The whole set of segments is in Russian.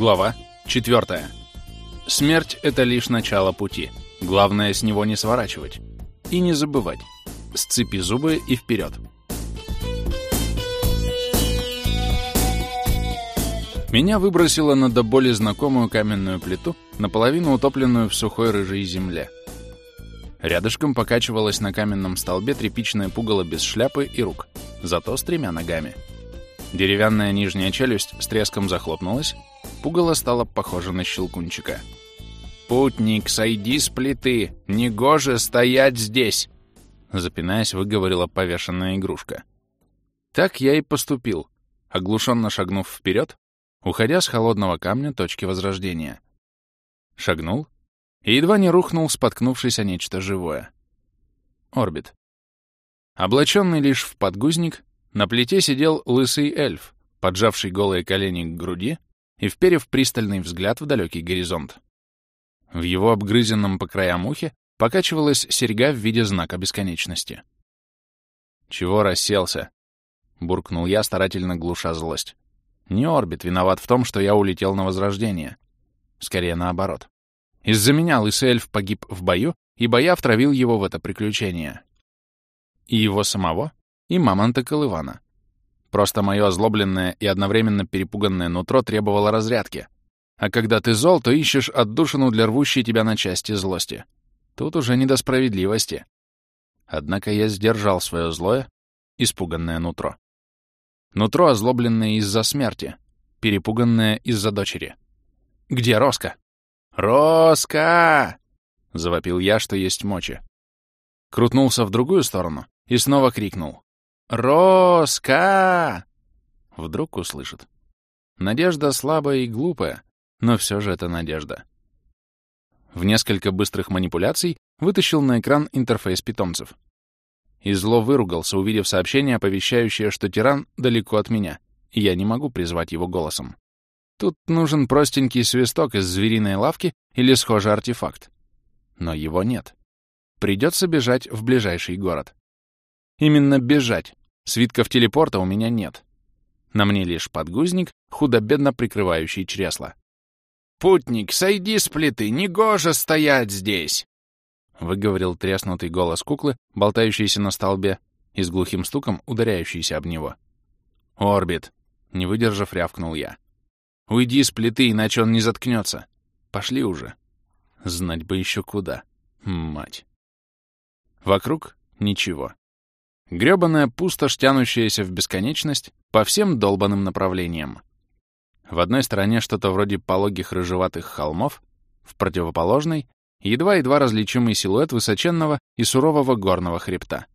Глава 4. Смерть — это лишь начало пути. Главное с него не сворачивать. И не забывать. Сцепи зубы и вперед. Меня выбросило на до боли знакомую каменную плиту, наполовину утопленную в сухой рыжей земле. Рядышком покачивалась на каменном столбе тряпичное пугало без шляпы и рук, зато с тремя ногами. Деревянная нижняя челюсть с треском захлопнулась, пугало стало похоже на щелкунчика. «Путник, сойди с плиты! Негоже стоять здесь!» Запинаясь, выговорила повешенная игрушка. Так я и поступил, оглушенно шагнув вперед, уходя с холодного камня точки возрождения. Шагнул и едва не рухнул, споткнувшись о нечто живое. Орбит. Облаченный лишь в подгузник, на плите сидел лысый эльф, поджавший голые колени к груди и вперев пристальный взгляд в далекий горизонт. В его обгрызенном по краям ухе покачивалась серьга в виде знака бесконечности. «Чего расселся?» — буркнул я, старательно глуша злость. «Не Орбит виноват в том, что я улетел на Возрождение. Скорее наоборот. Из-за меня лысый эльф погиб в бою, ибо я втравил его в это приключение. И его самого, и мамонта Колывана. Просто мое озлобленное и одновременно перепуганное нутро требовало разрядки. А когда ты зол, то ищешь отдушину для рвущей тебя на части злости. Тут уже не до справедливости. Однако я сдержал свое злое, испуганное нутро. Нутро, озлобленное из-за смерти, перепуганное из-за дочери. «Где Роска?» «Роска!» — завопил я, что есть мочи. Крутнулся в другую сторону и снова крикнул. «Роска!» Вдруг услышит. Надежда слабая и глупая, но все же это надежда. В несколько быстрых манипуляций вытащил на экран интерфейс питомцев. И зло выругался, увидев сообщение, оповещающее, что тиран далеко от меня, и я не могу призвать его голосом. Тут нужен простенький свисток из звериной лавки или схожий артефакт. Но его нет. Придется бежать в ближайший город. Именно бежать, Свитков телепорта у меня нет. На мне лишь подгузник, худо-бедно прикрывающий чресло. «Путник, сойди с плиты, негоже стоять здесь!» Выговорил треснутый голос куклы, болтающийся на столбе, и с глухим стуком ударяющийся об него. «Орбит!» — не выдержав, рявкнул я. «Уйди с плиты, иначе он не заткнется. Пошли уже. Знать бы еще куда. Мать!» Вокруг ничего. Грёбаная пустошь, тянущаяся в бесконечность по всем долбанным направлениям. В одной стороне что-то вроде пологих рыжеватых холмов, в противоположной — едва-едва различимый силуэт высоченного и сурового горного хребта.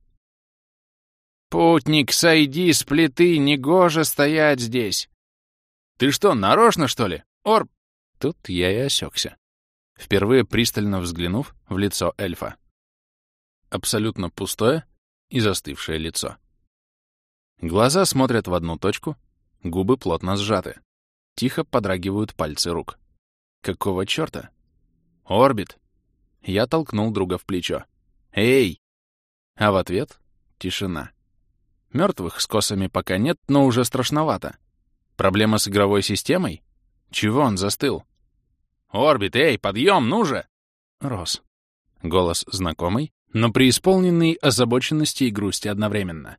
«Путник, сойди с плиты, негоже стоять здесь!» «Ты что, нарочно, что ли? Ор...» Тут я и осекся, впервые пристально взглянув в лицо эльфа. Абсолютно пустое, и застывшее лицо. Глаза смотрят в одну точку, губы плотно сжаты. Тихо подрагивают пальцы рук. Какого чёрта? Орбит! Я толкнул друга в плечо. «Эй!» А в ответ — тишина. Мёртвых с косами пока нет, но уже страшновато. Проблема с игровой системой? Чего он застыл? «Орбит, эй, подъем, ну же!» Рос. Голос знакомый, но преисполненный озабоченности и грусти одновременно.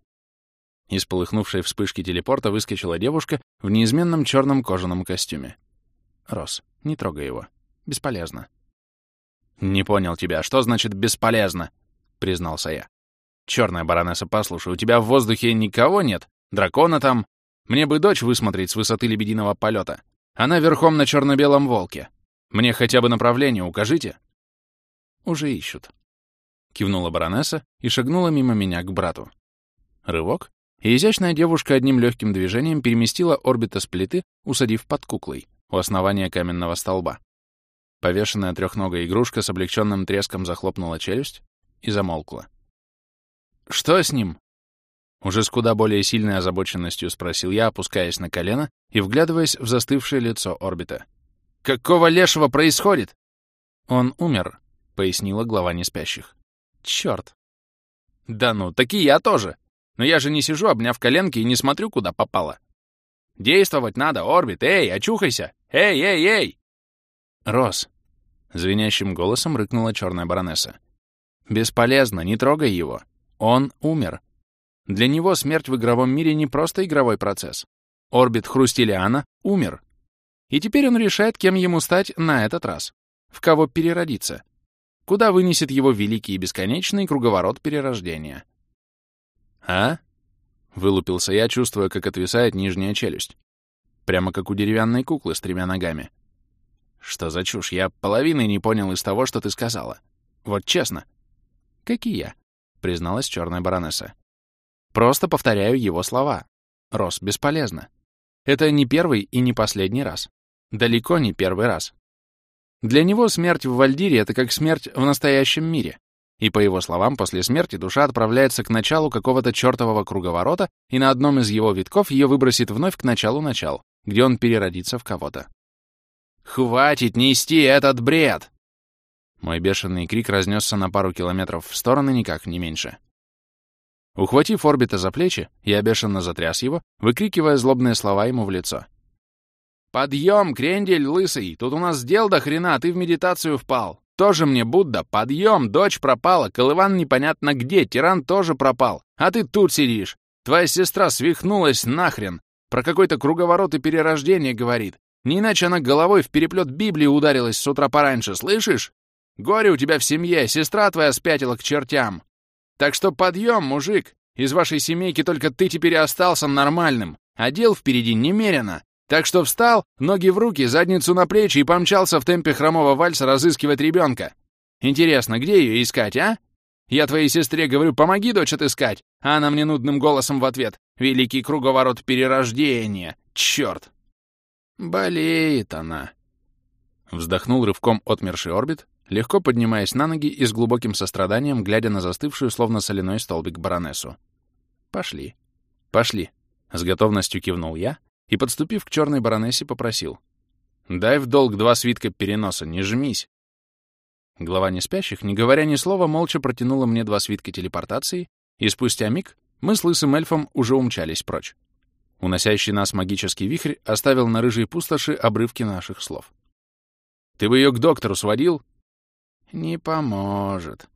Из полыхнувшей вспышки телепорта выскочила девушка в неизменном черном кожаном костюме. «Рос, не трогай его. Бесполезно». «Не понял тебя. Что значит «бесполезно»?» — признался я. «Черная баронесса, послушай, у тебя в воздухе никого нет? Дракона там? Мне бы дочь высмотреть с высоты лебединого полета. Она верхом на черно-белом волке. Мне хотя бы направление укажите?» «Уже ищут», кивнула баронесса и шагнула мимо меня к брату. Рывок, и изящная девушка одним легким движением переместила орбита с плиты, усадив под куклой, у основания каменного столба. Повешенная трехногая игрушка с облегченным треском захлопнула челюсть и замолкла. «Что с ним?» Уже с куда более сильной озабоченностью спросил я, опускаясь на колено и вглядываясь в застывшее лицо орбита. «Какого лешего происходит?» «Он умер», — пояснила глава неспящих. Черт. Да ну, таки я тоже. Но я же не сижу, обняв коленки, и не смотрю, куда попало. Действовать надо, Орбит! Эй, очухайся! Эй, эй, эй!» «Рос!» — звенящим голосом рыкнула черная баронесса. «Бесполезно, не трогай его. Он умер. Для него смерть в игровом мире не просто игровой процесс. Орбит Хрустилиана умер. И теперь он решает, кем ему стать на этот раз. В кого переродиться. Куда вынесет его великий и бесконечный круговорот перерождения. «А?» — вылупился я, чувствуя, как отвисает нижняя челюсть. Прямо как у деревянной куклы с тремя ногами. Что за чушь? Я половины не понял из того, что ты сказала. Вот честно. Как и я, призналась черная баронесса. Просто повторяю его слова. Рос, бесполезно. Это не первый и не последний раз. Далеко не первый раз. Для него смерть в Вальдире — это как смерть в настоящем мире. И, по его словам, после смерти душа отправляется к началу какого-то чертового круговорота, и на одном из его витков ее выбросит вновь к началу начал, где он переродится в кого-то. «Хватит нести этот бред!» Мой бешеный крик разнесся на пару километров в стороны, никак не меньше. Ухватив орбита за плечи, я бешено затряс его, выкрикивая злобные слова ему в лицо. «Подъем, крендель лысый! Тут у нас дел до хрена, ты в медитацию впал! Тоже мне Будда! Подъем! Дочь пропала, Колыван непонятно где, тиран тоже пропал, а ты тут сидишь! Твоя сестра свихнулась нахрен! Про какой-то круговорот и перерождение говорит! Не иначе она головой в переплет Библии ударилась с утра пораньше, слышишь? Горе у тебя в семье, сестра твоя спятила к чертям! Так что подъем, мужик! Из вашей семейки только ты теперь остался нормальным, а дел впереди немерено. Так что встал, ноги в руки, задницу на плечи и помчался в темпе хромого вальса разыскивать ребенка. Интересно, где ее искать, а? Я твоей сестре говорю, помоги, дочь, отыскать, а она мне нудным голосом в ответ. Великий круговорот перерождения. Черт! Болеет она. Вздохнул рывком отмерший орбит, легко поднимаясь на ноги и с глубоким состраданием, глядя на застывшую, словно соляной столбик, баронессу. «Пошли. Пошли», — с готовностью кивнул я и, подступив к черной баронессе, попросил. «Дай в долг два свитка переноса, не жмись». Глава неспящих, не говоря ни слова, молча протянула мне два свитка телепортации, и спустя миг мы с лысым эльфом уже умчались прочь. Уносящий нас магический вихрь оставил на рыжей пустоши обрывки наших слов. «Ты бы ее к доктору сводил?» «Не поможет».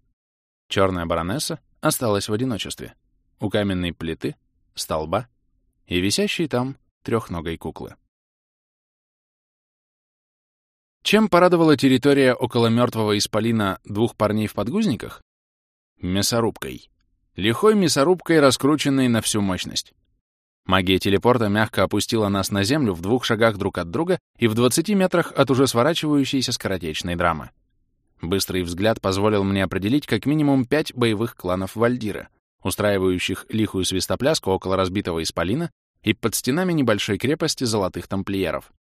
Черная баронесса осталась в одиночестве. У каменной плиты, столба и висящей там трехногой куклы. Чем порадовала территория около мертвого исполина двух парней в подгузниках? Мясорубкой. Лихой мясорубкой, раскрученной на всю мощность. Магия телепорта мягко опустила нас на землю в двух шагах друг от друга и в 20 метрах от уже сворачивающейся скоротечной драмы. Быстрый взгляд позволил мне определить как минимум пять боевых кланов Вальдира, устраивающих лихую свистопляску около разбитого исполина и под стенами небольшой крепости золотых тамплиеров.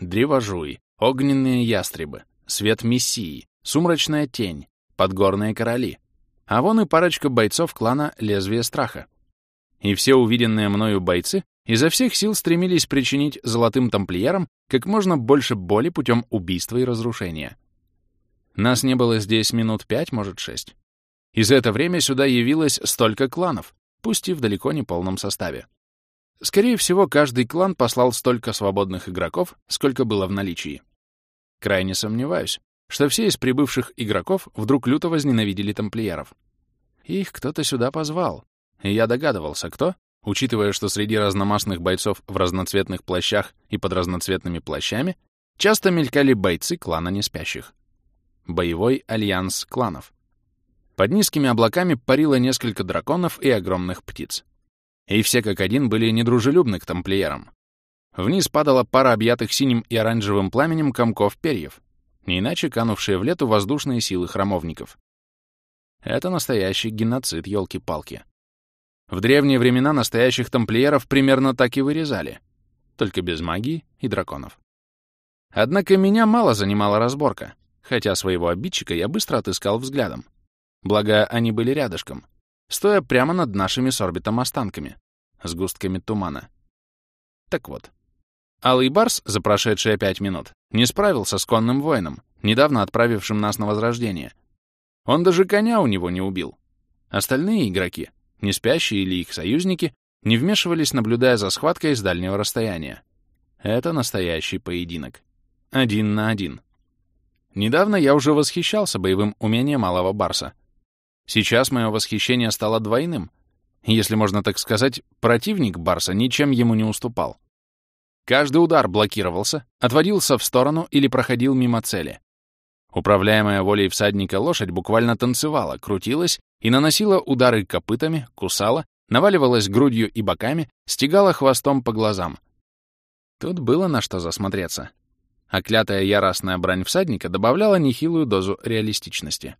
Древожуй, огненные ястребы, свет мессии, сумрачная тень, подгорные короли. А вон и парочка бойцов клана Лезвие Страха. И все увиденные мною бойцы изо всех сил стремились причинить золотым тамплиерам как можно больше боли путем убийства и разрушения. Нас не было здесь минут пять, может, шесть. И за это время сюда явилось столько кланов, пусть и в далеко не полном составе. Скорее всего, каждый клан послал столько свободных игроков, сколько было в наличии. Крайне сомневаюсь, что все из прибывших игроков вдруг люто возненавидели тамплиеров. Их кто-то сюда позвал, и я догадывался, кто, учитывая, что среди разномастных бойцов в разноцветных плащах и под разноцветными плащами часто мелькали бойцы клана неспящих. Боевой альянс кланов. Под низкими облаками парило несколько драконов и огромных птиц. И все как один были недружелюбны к тамплиерам. Вниз падала пара объятых синим и оранжевым пламенем комков перьев, не иначе канувшие в лету воздушные силы храмовников. Это настоящий геноцид, елки-палки. В древние времена настоящих тамплиеров примерно так и вырезали, только без магии и драконов. Однако меня мало занимала разборка хотя своего обидчика я быстро отыскал взглядом. Благо, они были рядышком, стоя прямо над нашими с орбитом останками, с густками тумана. Так вот, Алый Барс за прошедшие пять минут не справился с конным воином, недавно отправившим нас на возрождение. Он даже коня у него не убил. Остальные игроки, не спящие или их союзники, не вмешивались, наблюдая за схваткой с дальнего расстояния. Это настоящий поединок. Один на один. Недавно я уже восхищался боевым умением малого барса. Сейчас мое восхищение стало двойным. Если можно так сказать, противник барса ничем ему не уступал. Каждый удар блокировался, отводился в сторону или проходил мимо цели. Управляемая волей всадника лошадь буквально танцевала, крутилась и наносила удары копытами, кусала, наваливалась грудью и боками, стегала хвостом по глазам. Тут было на что засмотреться. А клятая яростная брань всадника добавляла нехилую дозу реалистичности.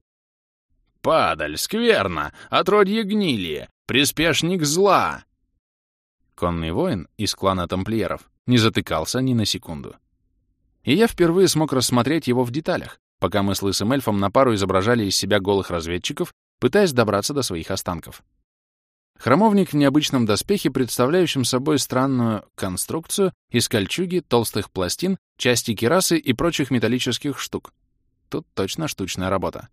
«Падаль, скверно, отродье гнили, приспешник зла!» Конный воин из клана тамплиеров не затыкался ни на секунду. И я впервые смог рассмотреть его в деталях, пока мы с лысым эльфом на пару изображали из себя голых разведчиков, пытаясь добраться до своих останков. Хромовник в необычном доспехе, представляющем собой странную конструкцию из кольчуги, толстых пластин, части кирасы и прочих металлических штук. Тут точно штучная работа.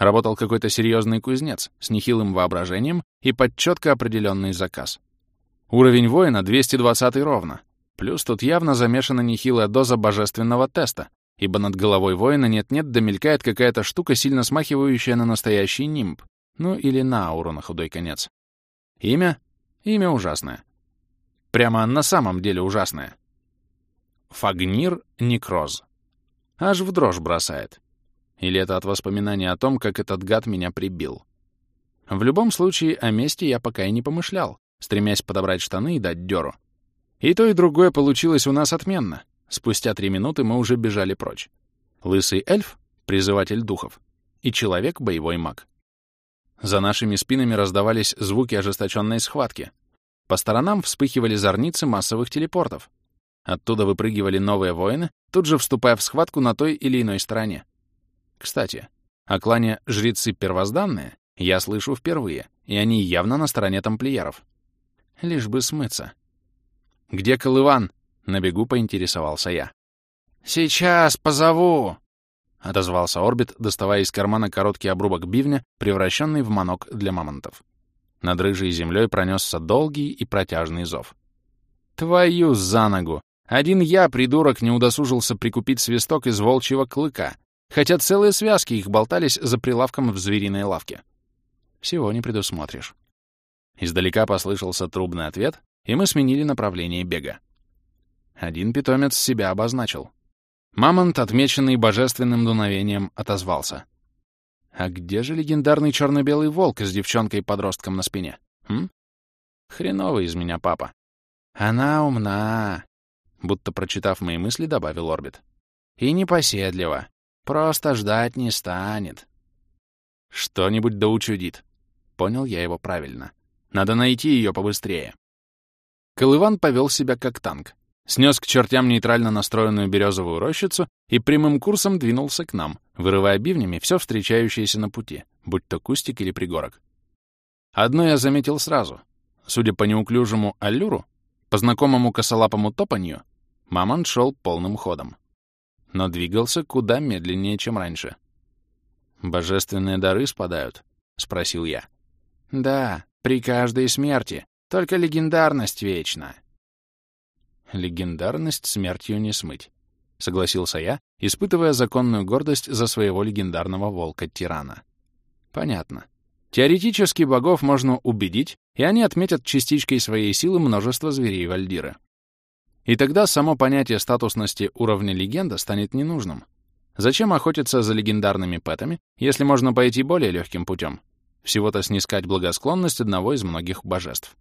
Работал какой-то серьезный кузнец с нехилым воображением и под четко определенный заказ. Уровень воина 220 ровно. Плюс тут явно замешана нехилая доза божественного теста, ибо над головой воина нет-нет да мелькает какая-то штука, сильно смахивающая на настоящий нимб, ну или на ауру на худой конец. Имя? Имя ужасное. Прямо на самом деле ужасное. Фагнир Некроз. Аж в дрожь бросает. Или это от воспоминания о том, как этот гад меня прибил. В любом случае, о мести я пока и не помышлял, стремясь подобрать штаны и дать дёру. И то, и другое получилось у нас отменно. Спустя три минуты мы уже бежали прочь. Лысый эльф — призыватель духов, и человек — боевой маг. За нашими спинами раздавались звуки ожесточенной схватки. По сторонам вспыхивали зорницы массовых телепортов. Оттуда выпрыгивали новые воины, тут же вступая в схватку на той или иной стороне. Кстати, о клане «Жрецы первозданные» я слышу впервые, и они явно на стороне тамплиеров. Лишь бы смыться. «Где Колыван?» На бегу поинтересовался я. «Сейчас позову!» — отозвался Орбит, доставая из кармана короткий обрубок бивня, превращенный в манок для мамонтов. Над рыжей землей пронесся долгий и протяжный зов. «Твою за ногу! Один я, придурок, не удосужился прикупить свисток из волчьего клыка, хотя целые связки их болтались за прилавком в звериной лавке. Всего не предусмотришь». Издалека послышался трубный ответ, и мы сменили направление бега. Один питомец себя обозначил. Мамонт, отмеченный божественным дуновением, отозвался. А где же легендарный черно-белый волк с девчонкой-подростком на спине? Хм? Хреновый из меня папа. Она умна, будто прочитав мои мысли, добавил Орбит. И непоседлива. Просто ждать не станет. Что-нибудь да учудит. Понял я его правильно. Надо найти ее побыстрее. Колыван повел себя как танк снес к чертям нейтрально настроенную березовую рощицу и прямым курсом двинулся к нам, вырывая бивнями все встречающееся на пути, будь то кустик или пригорок. Одно я заметил сразу. Судя по неуклюжему аллюру, по знакомому косолапому топанью, мамонт шел полным ходом. Но двигался куда медленнее, чем раньше. «Божественные дары спадают?» — спросил я. «Да, при каждой смерти. Только легендарность вечна», Легендарность смертью не смыть. Согласился я, испытывая законную гордость за своего легендарного волка-тирана. Понятно. Теоретически богов можно убедить, и они отметят частичкой своей силы множество зверей Вальдира. И тогда само понятие статусности уровня легенда станет ненужным. Зачем охотиться за легендарными пэтами, если можно пойти более легким путем? Всего-то снискать благосклонность одного из многих божеств.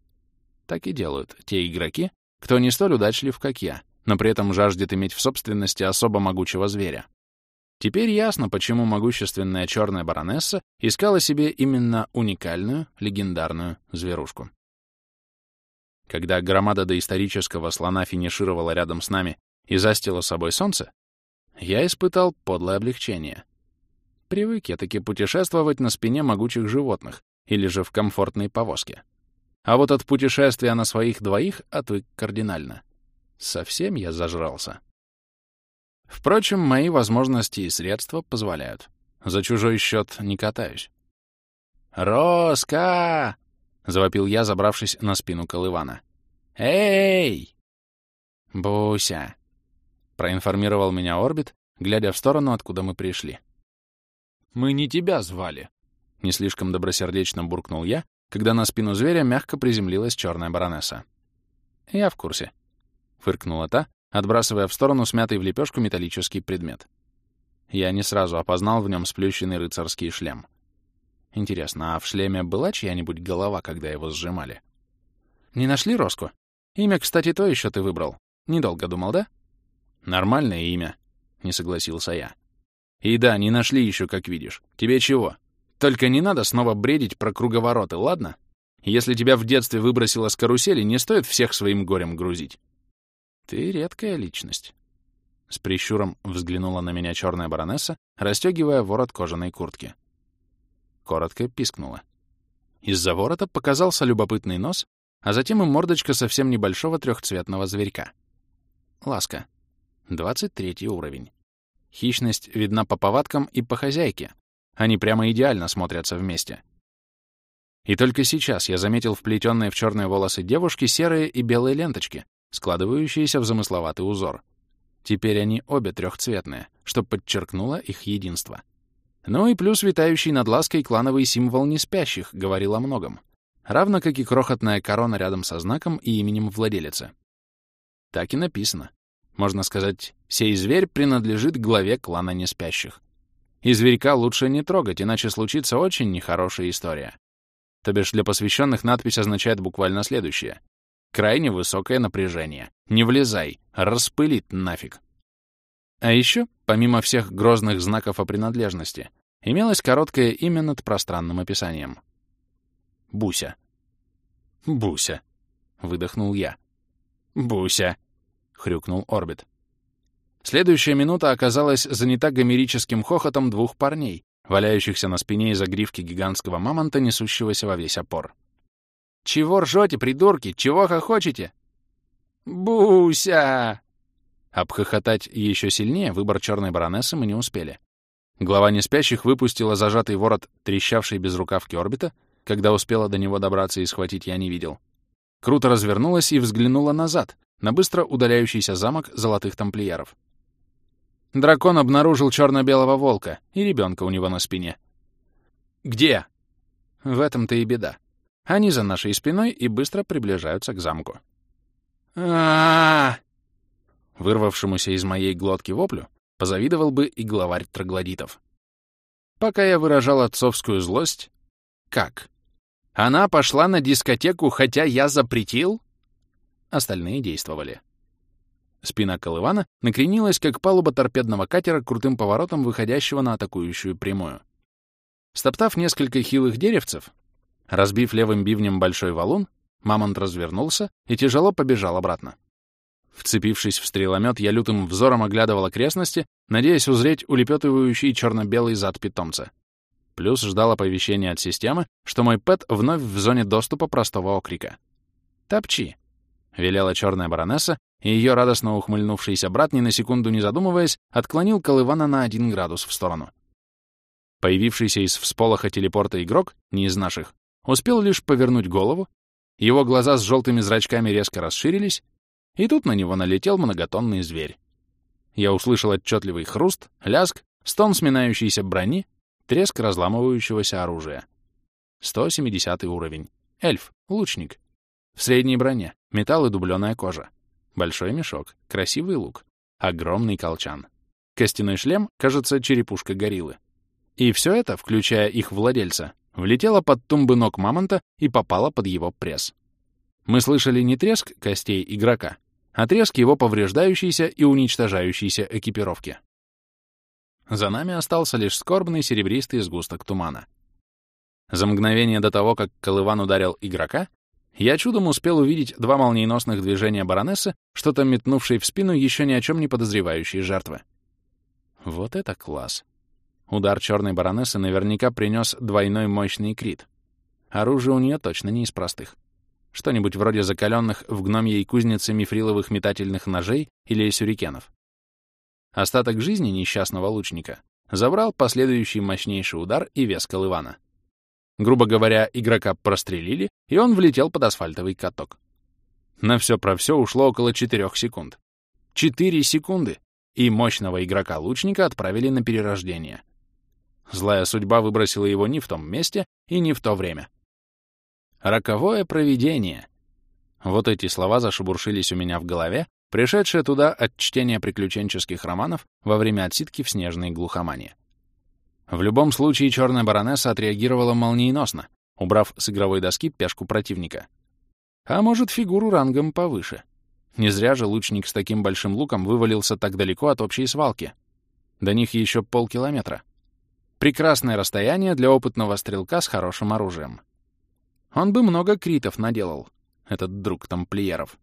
Так и делают те игроки, кто не столь удачлив, как я, но при этом жаждет иметь в собственности особо могучего зверя. Теперь ясно, почему могущественная черная баронесса искала себе именно уникальную, легендарную зверушку. Когда громада доисторического слона финишировала рядом с нами и застила собой солнце, я испытал подлое облегчение. Привык я таки путешествовать на спине могучих животных или же в комфортной повозке. А вот от путешествия на своих двоих отвык кардинально. Совсем я зажрался. Впрочем, мои возможности и средства позволяют. За чужой счет не катаюсь. «Роска!» — завопил я, забравшись на спину Колывана. «Эй!» «Буся!» — проинформировал меня Орбит, глядя в сторону, откуда мы пришли. «Мы не тебя звали!» — не слишком добросердечно буркнул я, когда на спину зверя мягко приземлилась черная баронесса. «Я в курсе», — фыркнула та, отбрасывая в сторону смятый в лепешку металлический предмет. Я не сразу опознал в нем сплющенный рыцарский шлем. Интересно, а в шлеме была чья-нибудь голова, когда его сжимали? Не нашли Роску? Имя, кстати, то еще ты выбрал. Недолго думал, да? Нормальное имя, не согласился я. И да, не нашли еще, как видишь. Тебе чего? Только не надо снова бредить про круговороты, ладно? Если тебя в детстве выбросило с карусели, не стоит всех своим горем грузить. Ты редкая личность. С прищуром взглянула на меня черная баронесса, расстегивая ворот кожаной куртки. Коротко пискнула. Из-за ворота показался любопытный нос, а затем и мордочка совсем небольшого трехцветного зверька. Ласка. 23 уровень. Хищность видна по повадкам и по хозяйке. Они прямо идеально смотрятся вместе. И только сейчас я заметил вплетенные в черные волосы девушки серые и белые ленточки, складывающиеся в замысловатый узор. Теперь они обе трехцветные, что подчеркнуло их единство. Ну и плюс витающий над лаской клановый символ неспящих говорил о многом, равно как и крохотная корона рядом со знаком и именем владелицы. Так и написано. Можно сказать, сей зверь принадлежит главе клана неспящих. И зверька лучше не трогать, иначе случится очень нехорошая история. То бишь для посвященных надпись означает буквально следующее. Крайне высокое напряжение. Не влезай. Распылит нафиг. А еще, помимо всех грозных знаков о принадлежности, имелось короткое имя над пространным описанием. Буся. «Буся», — выдохнул я. «Буся», — хрюкнул Орбит. Следующая минута оказалась занята гомерическим хохотом двух парней, валяющихся на спине из-за гривки гигантского мамонта, несущегося во весь опор. «Чего ржете, придурки? Чего хохочете?» «Буся!» Обхохотать еще сильнее выбор черной баронессы мы не успели. Глава неспящих выпустила зажатый ворот трещавшей без рукавки орбита, когда успела до него добраться и схватить я не видел. Круто развернулась и взглянула назад, на быстро удаляющийся замок золотых тамплиеров. Дракон обнаружил черно-белого волка и ребенка у него на спине. «Где?» В этом-то и беда. Они за нашей спиной и быстро приближаются к замку. а Вырвавшемуся из моей глотки воплю позавидовал бы и главарь троглодитов. Пока я выражал отцовскую злость... Как? Она пошла на дискотеку, хотя я запретил? Остальные действовали. Спина Колывана накренилась, как палуба торпедного катера крутым поворотом, выходящего на атакующую прямую. Стоптав несколько хилых деревцев, Разбив левым бивнем большой валун, мамонт развернулся и тяжело побежал обратно. Вцепившись в стреломет, я лютым взором оглядывал окрестности, надеясь узреть улепетывающий черно-белый зад питомца. Плюс ждал оповещения от системы, что мой пэт вновь в зоне доступа простого окрика. «Топчи!» — велела черная баронесса, и ее радостно ухмыльнувшийся брат, ни на секунду не задумываясь, отклонил Колывана на один градус в сторону. Появившийся из всполоха телепорта игрок, не из наших, Успел лишь повернуть голову, его глаза с желтыми зрачками резко расширились, и тут на него налетел многотонный зверь. Я услышал отчетливый хруст, ляск, стон сминающейся брони, треск разламывающегося оружия. 170 уровень. Эльф, лучник. В средней броне, металл и дубленая кожа. Большой мешок, красивый лук, огромный колчан. Костяной шлем, кажется, черепушка гориллы. И все это, включая их владельца, влетела под тумбы ног мамонта и попала под его пресс. Мы слышали не треск костей игрока, треск его повреждающейся и уничтожающейся экипировки. За нами остался лишь скорбный серебристый сгусток тумана. За мгновение до того, как Колыван ударил игрока, я чудом успел увидеть два молниеносных движения баронессы, что-то метнувшей в спину еще ни о чем не подозревающей жертвы. Вот это класс! Удар черной баронессы наверняка принес двойной мощный крит. Оружие у нее точно не из простых. Что-нибудь вроде закаленных в гномьей кузнице мифриловых метательных ножей или сюрикенов. Остаток жизни несчастного лучника забрал последующий мощнейший удар и вес Колывана. Грубо говоря, игрока прострелили, и он влетел под асфальтовый каток. На все про все ушло около 4 секунд. 4 секунды! И мощного игрока-лучника отправили на перерождение. Злая судьба выбросила его не в том месте и не в то время. Роковое провидение. Вот эти слова зашебуршились у меня в голове, пришедшие туда от чтения приключенческих романов во время отсидки в снежной глухомане. В любом случае, черная баронесса отреагировала молниеносно, убрав с игровой доски пешку противника. А может, фигуру рангом повыше. Не зря же лучник с таким большим луком вывалился так далеко от общей свалки. До них еще полкилометра. Прекрасное расстояние для опытного стрелка с хорошим оружием. Он бы много критов наделал, этот друг тамплиеров.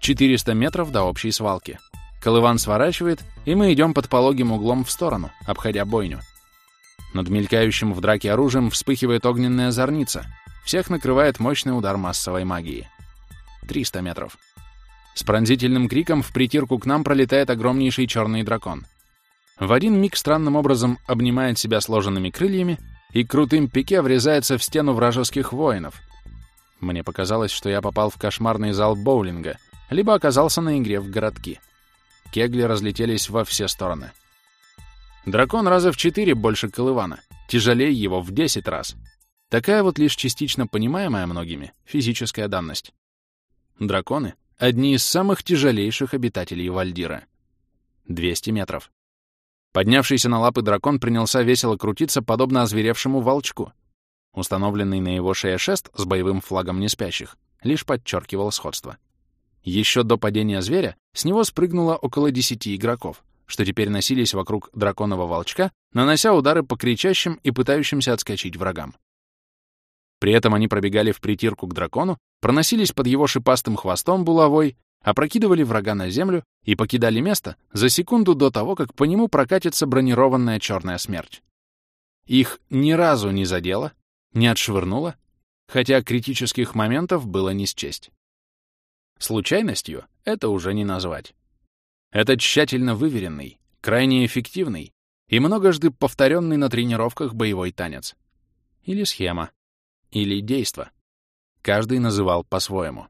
Четыреста метров до общей свалки. Колыван сворачивает, и мы идем под пологим углом в сторону, обходя бойню. Над мелькающим в драке оружием вспыхивает огненная зорница. Всех накрывает мощный удар массовой магии. 300 метров. С пронзительным криком в притирку к нам пролетает огромнейший черный дракон. В один миг странным образом обнимает себя сложенными крыльями и крутым пике врезается в стену вражеских воинов. Мне показалось, что я попал в кошмарный зал боулинга, либо оказался на игре в городки. Кегли разлетелись во все стороны. Дракон раза в четыре больше Колывана, тяжелее его в десять раз. Такая вот лишь частично понимаемая многими физическая данность. Драконы — одни из самых тяжелейших обитателей Вальдира. 200 метров. Поднявшийся на лапы дракон принялся весело крутиться, подобно озверевшему волчку. Установленный на его шее шест с боевым флагом неспящих лишь подчеркивал сходство. Еще до падения зверя с него спрыгнуло около десяти игроков, что теперь носились вокруг драконового волчка, нанося удары по кричащим и пытающимся отскочить врагам. При этом они пробегали в притирку к дракону, проносились под его шипастым хвостом булавой, опрокидывали врага на землю и покидали место за секунду до того, как по нему прокатится бронированная черная смерть. Их ни разу не задело, не отшвырнуло, хотя критических моментов было не счесть. Случайностью это уже не назвать. Это тщательно выверенный, крайне эффективный и многожды повторенный на тренировках боевой танец. Или схема, или действо. Каждый называл по-своему.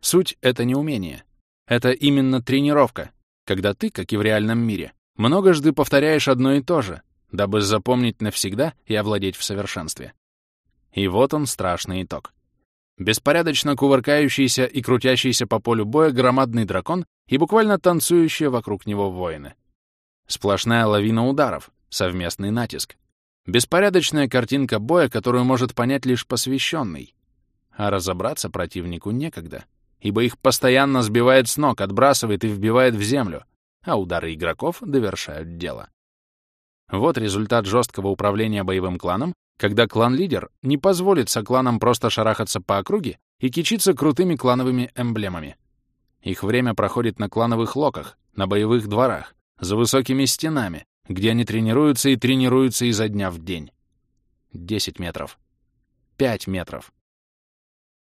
Суть — это не умение. Это именно тренировка, когда ты, как и в реальном мире, многожды повторяешь одно и то же, дабы запомнить навсегда и овладеть в совершенстве. И вот он, страшный итог. Беспорядочно кувыркающийся и крутящийся по полю боя громадный дракон и буквально танцующие вокруг него воины. Сплошная лавина ударов, совместный натиск. Беспорядочная картинка боя, которую может понять лишь посвященный. А разобраться противнику некогда, ибо их постоянно сбивает с ног, отбрасывает и вбивает в землю, а удары игроков довершают дело. Вот результат жесткого управления боевым кланом когда клан-лидер не позволит сокланам просто шарахаться по округе и кичиться крутыми клановыми эмблемами. Их время проходит на клановых локах, на боевых дворах, за высокими стенами, где они тренируются и тренируются изо дня в день. 10 метров. 5 метров.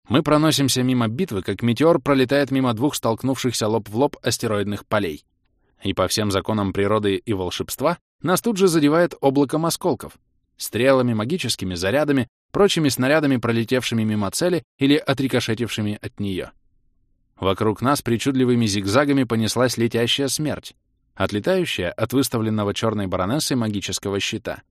Мы проносимся мимо битвы, как метеор пролетает мимо двух столкнувшихся лоб в лоб астероидных полей. И по всем законам природы и волшебства нас тут же задевает облаком осколков, стрелами, магическими зарядами, прочими снарядами, пролетевшими мимо цели или отрикошетившими от нее. Вокруг нас причудливыми зигзагами понеслась летящая смерть, отлетающая от выставленного черной баронессой магического щита.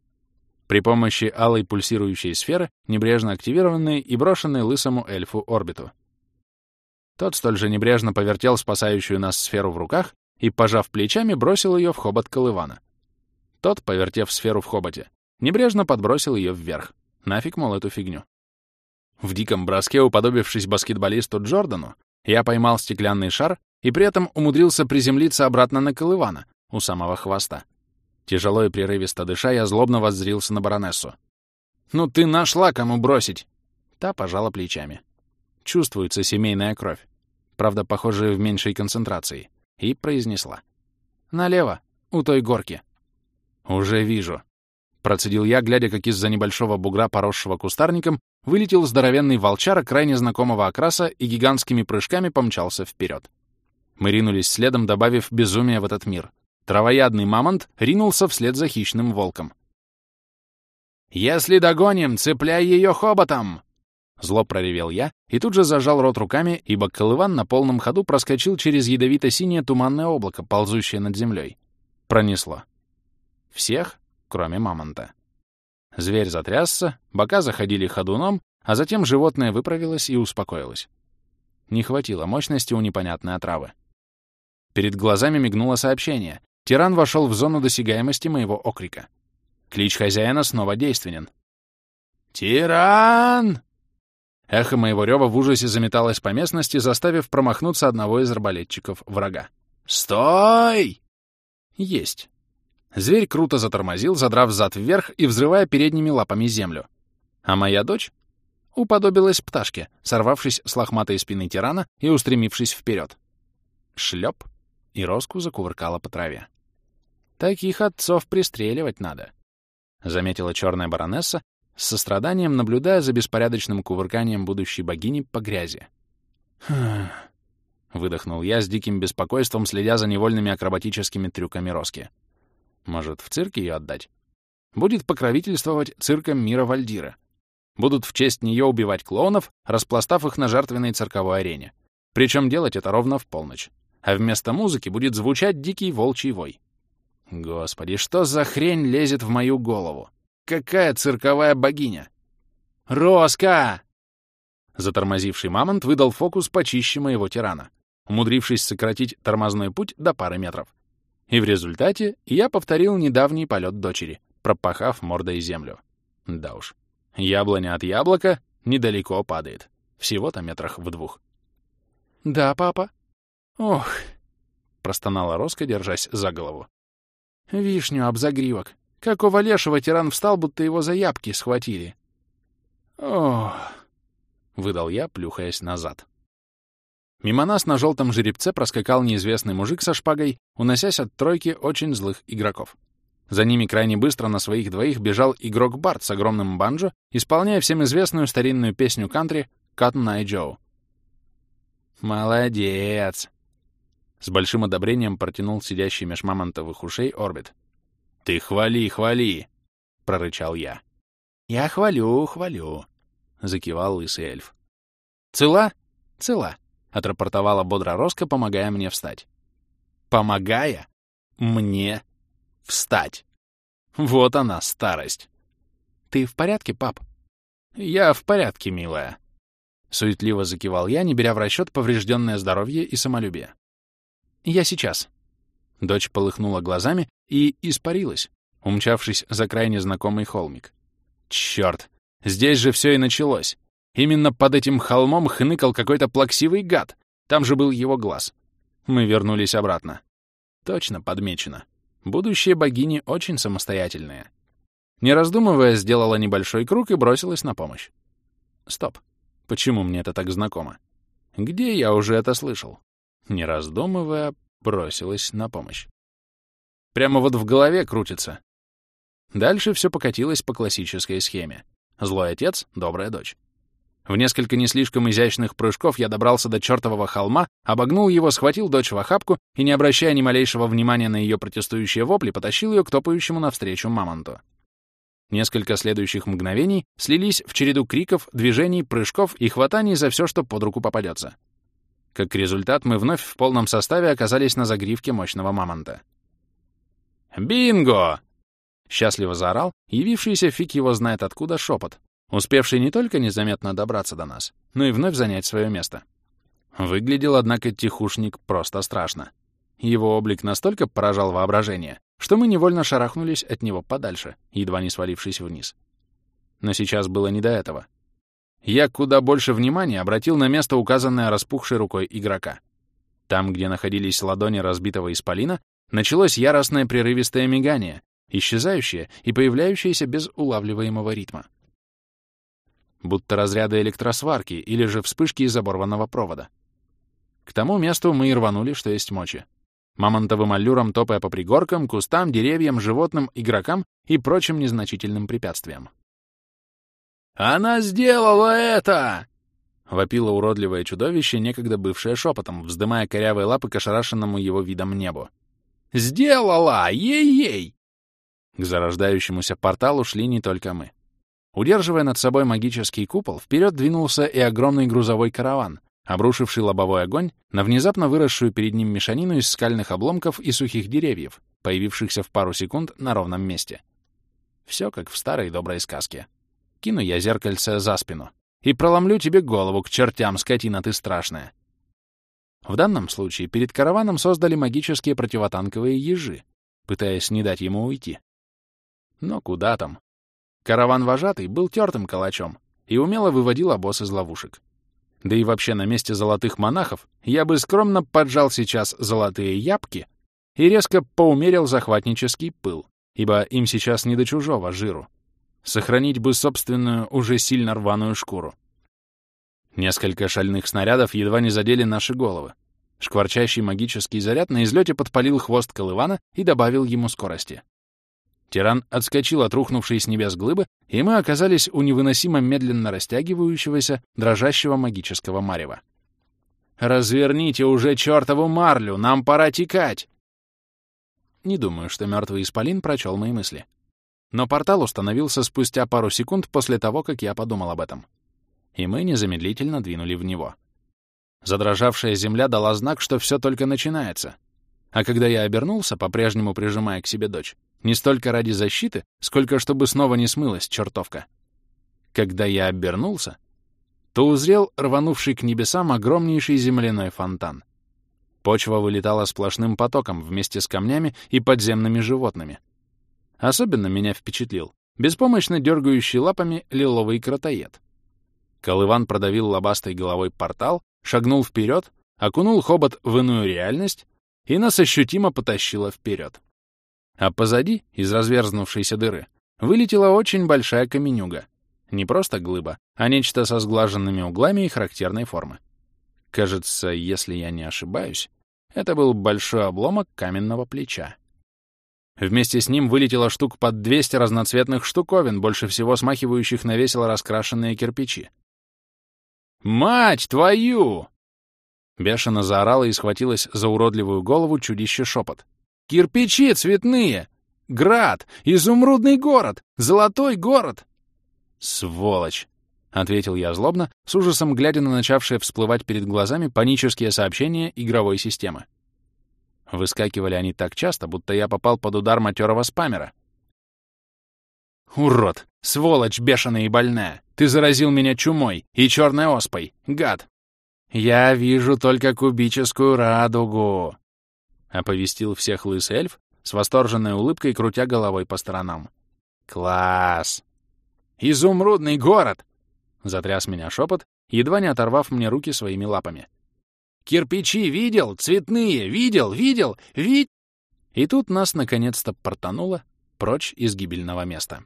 При помощи алой пульсирующей сферы, небрежно активированной и брошенной лысому эльфу орбиту. Тот столь же небрежно повертел спасающую нас сферу в руках и, пожав плечами, бросил ее в хобот Колывана. Тот, повертев сферу в хоботе, Небрежно подбросил ее вверх. Нафиг, мол, эту фигню. В диком броске, уподобившись баскетболисту Джордану, я поймал стеклянный шар и при этом умудрился приземлиться обратно на Колывана, у самого хвоста. Тяжело и прерывисто дыша, я злобно воззрился на баронессу. «Ну ты нашла, кому бросить!» Та пожала плечами. Чувствуется семейная кровь, правда, похожая в меньшей концентрации, и произнесла. «Налево, у той горки». «Уже вижу», Процедил я, глядя, как из-за небольшого бугра, поросшего кустарником, вылетел здоровенный волчара крайне знакомого окраса и гигантскими прыжками помчался вперед. Мы ринулись следом, добавив безумие в этот мир. Травоядный мамонт ринулся вслед за хищным волком. «Если догоним, цепляй ее хоботом!» Зло проревел я и тут же зажал рот руками, ибо колыван на полном ходу проскочил через ядовито-синее туманное облако, ползущее над землей. Пронесло. Всех, кроме мамонта. Зверь затрясся, бока заходили ходуном, а затем животное выправилось и успокоилось. Не хватило мощности у непонятной отравы. Перед глазами мигнуло сообщение. Тиран вошел в зону досягаемости моего окрика. Клич хозяина снова действенен. «Тиран!» Эхо моего рева в ужасе заметалось по местности, заставив промахнуться одного из арбалетчиков врага. «Стой!» «Есть». Зверь круто затормозил, задрав зад вверх и взрывая передними лапами землю. А моя дочь уподобилась пташке, сорвавшись с лохматой спины тирана и устремившись вперед. Шлеп, и роску закувыркала по траве. «Таких отцов пристреливать надо», — заметила черная баронесса, с состраданием наблюдая за беспорядочным кувырканием будущей богини по грязи. «Хм...» — выдохнул я с диким беспокойством, следя за невольными акробатическими трюками Роски. «Может, в цирк ее отдать? Будет покровительствовать цирком мира Вальдира. Будут в честь нее убивать клоунов, распластав их на жертвенной цирковой арене. Причем делать это ровно в полночь. А вместо музыки будет звучать дикий волчий вой. Господи, что за хрень лезет в мою голову? Какая цирковая богиня? «Роска!» Затормозивший мамонт выдал фокус почище моего тирана, умудрившись сократить тормозной путь до пары метров. И в результате я повторил недавний полет дочери, пропахав мордой землю. Да уж, яблоня от яблока недалеко падает, всего-то метрах в двух. «Да, папа?» «Ох!» — простонала Роска, держась за голову. «Вишню об загривок. Какого лешего тиран встал, будто его за ябки схватили?» «Ох!» — выдал я, плюхаясь назад. Мимо нас на желтом жеребце проскакал неизвестный мужик со шпагой, уносясь от тройки очень злых игроков. За ними крайне быстро на своих двоих бежал игрок Барт с огромным банджо, исполняя всем известную старинную песню кантри «Cotton Eye Joe». «Молодец!» С большим одобрением протянул сидящий меж мамонтовых ушей орбит. «Ты хвали, хвали!» — прорычал я. «Я хвалю, хвалю!» — закивал лысый эльф. «Цела?» «Цела!» — отрапортовала бодро Роско, помогая мне встать. «Помогая? Мне встать!» Вот она, старость. «Ты в порядке, пап?» «Я в порядке, милая», Суетливо закивал я, не беря в расчет поврежденное здоровье и самолюбие. «Я сейчас». Дочь полыхнула глазами и испарилась, умчавшись за крайне знакомый холмик. Черт! Здесь же все и началось. Именно под этим холмом хныкал какой-то плаксивый гад. Там же был его глаз. Мы вернулись обратно. Точно подмечено. Будущие богини очень самостоятельные. Не раздумывая, сделала небольшой круг и бросилась на помощь. Стоп. Почему мне это так знакомо? Где я уже это слышал? Не раздумывая, бросилась на помощь. Прямо вот в голове крутится. Дальше все покатилось по классической схеме. Злой отец, добрая дочь. В несколько не слишком изящных прыжков я добрался до чертового холма, обогнул его, схватил дочь в охапку и, не обращая ни малейшего внимания на ее протестующие вопли, потащил ее к топающему навстречу мамонту. Несколько следующих мгновений слились в череду криков, движений, прыжков и хватаний за все, что под руку попадется. Как результат, мы вновь в полном составе оказались на загривке мощного мамонта. «Бинго!» — счастливо заорал, явившийся фиг его знает откуда шепот, успевший не только незаметно добраться до нас, но и вновь занять свое место. Выглядел, однако, тихушник просто страшно. Его облик настолько поражал воображение, что мы невольно шарахнулись от него подальше, едва не свалившись вниз. Но сейчас было не до этого. Я куда больше внимания обратил на место, указанное распухшей рукой игрока. Там, где находились ладони разбитого исполина, началось яростное прерывистое мигание, исчезающее и появляющееся без улавливаемого ритма. Будто разряды электросварки или же вспышки из оборванного провода. К тому месту мы и рванули, что есть мочи мамонтовым аллюром топая по пригоркам, кустам, деревьям, животным, игрокам и прочим незначительным препятствиям. «Она сделала это!» — вопило уродливое чудовище, некогда бывшее шепотом, вздымая корявые лапы к ошарашенному его видом небу. Сделала! Ей-ей!» К зарождающемуся порталу шли не только мы. Удерживая над собой магический купол, вперед двинулся и огромный грузовой караван, обрушивший лобовой огонь на внезапно выросшую перед ним мешанину из скальных обломков и сухих деревьев, появившихся в пару секунд на ровном месте. Все как в старой доброй сказке. Кину я зеркальце за спину и проломлю тебе голову к чертям, скотина ты страшная. В данном случае перед караваном создали магические противотанковые ежи, пытаясь не дать ему уйти. Но куда там? Караван-вожатый был тертым калачом и умело выводил обоз из ловушек. Да и вообще на месте золотых монахов я бы скромно поджал сейчас золотые ябки и резко поумерил захватнический пыл, ибо им сейчас не до чужого жиру. Сохранить бы собственную, уже сильно рваную шкуру. Несколько шальных снарядов едва не задели наши головы. Шкварчащий магический заряд на излете подпалил хвост колывана и добавил ему скорости. Тиран отскочил от рухнувшей с небес глыбы, и мы оказались у невыносимо медленно растягивающегося, дрожащего магического марева. «Разверните уже чертову марлю! Нам пора текать!» Не думаю, что мертвый исполин прочел мои мысли. Но портал установился спустя пару секунд после того, как я подумал об этом. И мы незамедлительно двинули в него. Задрожавшая земля дала знак, что все только начинается. А когда я обернулся, по-прежнему прижимая к себе дочь, не столько ради защиты, сколько чтобы снова не смылась чертовка. Когда я обернулся, то узрел рванувший к небесам огромнейший земляной фонтан. Почва вылетала сплошным потоком вместе с камнями и подземными животными. Особенно меня впечатлил беспомощно дергающий лапами лиловый кротоед. Колыван продавил лобастой головой портал, шагнул вперед, окунул хобот в иную реальность и нас ощутимо потащило вперед. А позади, из разверзнувшейся дыры, вылетела очень большая каменюга. Не просто глыба, а нечто со сглаженными углами и характерной формы. Кажется, если я не ошибаюсь, это был большой обломок каменного плеча. Вместе с ним вылетело штук под 200 разноцветных штуковин, больше всего смахивающих на весело раскрашенные кирпичи. «Мать твою!» Бешено заорала и схватилась за уродливую голову чудище шепот. Кирпичи цветные! Град! Изумрудный город! Золотой город!» «Сволочь!» — ответил я злобно, с ужасом глядя на начавшие всплывать перед глазами панические сообщения игровой системы. Выскакивали они так часто, будто я попал под удар матерого спамера. «Урод! Сволочь бешеная и больная! Ты заразил меня чумой и черной оспой! Гад! Я вижу только кубическую радугу!» — оповестил всех лысый эльф, с восторженной улыбкой крутя головой по сторонам. «Класс! Изумрудный город!» — затряс меня шепот, едва не оторвав мне руки своими лапами. «Кирпичи видел? Цветные! Видел! Видел! Вид...» И тут нас наконец-то портануло прочь из гибельного места.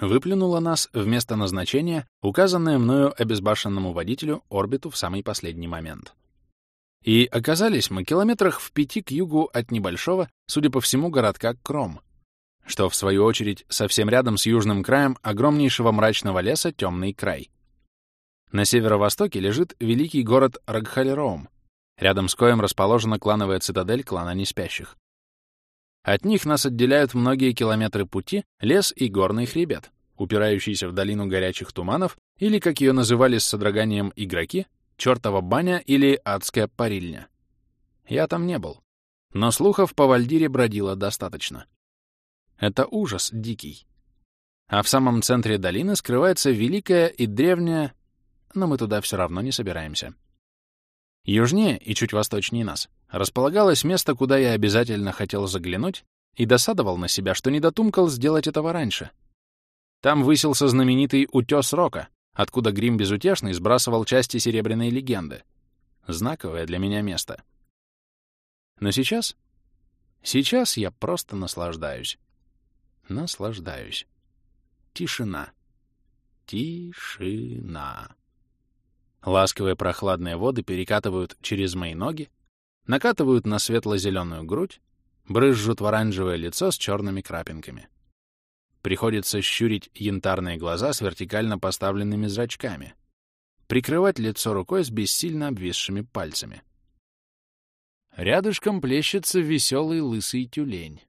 Выплюнуло нас вместо назначения, указанное мною обезбашенному водителю орбиту в самый последний момент. И оказались мы километрах в пяти к югу от небольшого, судя по всему, городка Кром, что, в свою очередь, совсем рядом с южным краем огромнейшего мрачного леса Темный край. На северо-востоке лежит великий город Рагхалероум, рядом с коем расположена клановая цитадель клана Неспящих. От них нас отделяют многие километры пути, лес и горный хребет, упирающийся в долину горячих туманов, или, как ее называли с содроганием игроки, чертова баня или адская парильня. Я там не был, но слухов по Вальдире бродило достаточно. Это ужас дикий. А в самом центре долины скрывается великая и древняя, но мы туда все равно не собираемся. Южнее и чуть восточнее нас располагалось место, куда я обязательно хотел заглянуть и досадовал на себя, что не дотумкал сделать этого раньше. Там высился знаменитый утес Рока, откуда Грим Безутешный сбрасывал части Серебряной легенды. Знаковое для меня место. Но сейчас... Сейчас я просто наслаждаюсь. Наслаждаюсь. Тишина. Тишина. Ласковые прохладные воды перекатывают через мои ноги, накатывают на светло-зеленую грудь, брызжут в оранжевое лицо с черными крапинками. Приходится щурить янтарные глаза с вертикально поставленными зрачками, прикрывать лицо рукой с бессильно обвисшими пальцами. Рядышком плещется веселый лысый тюлень,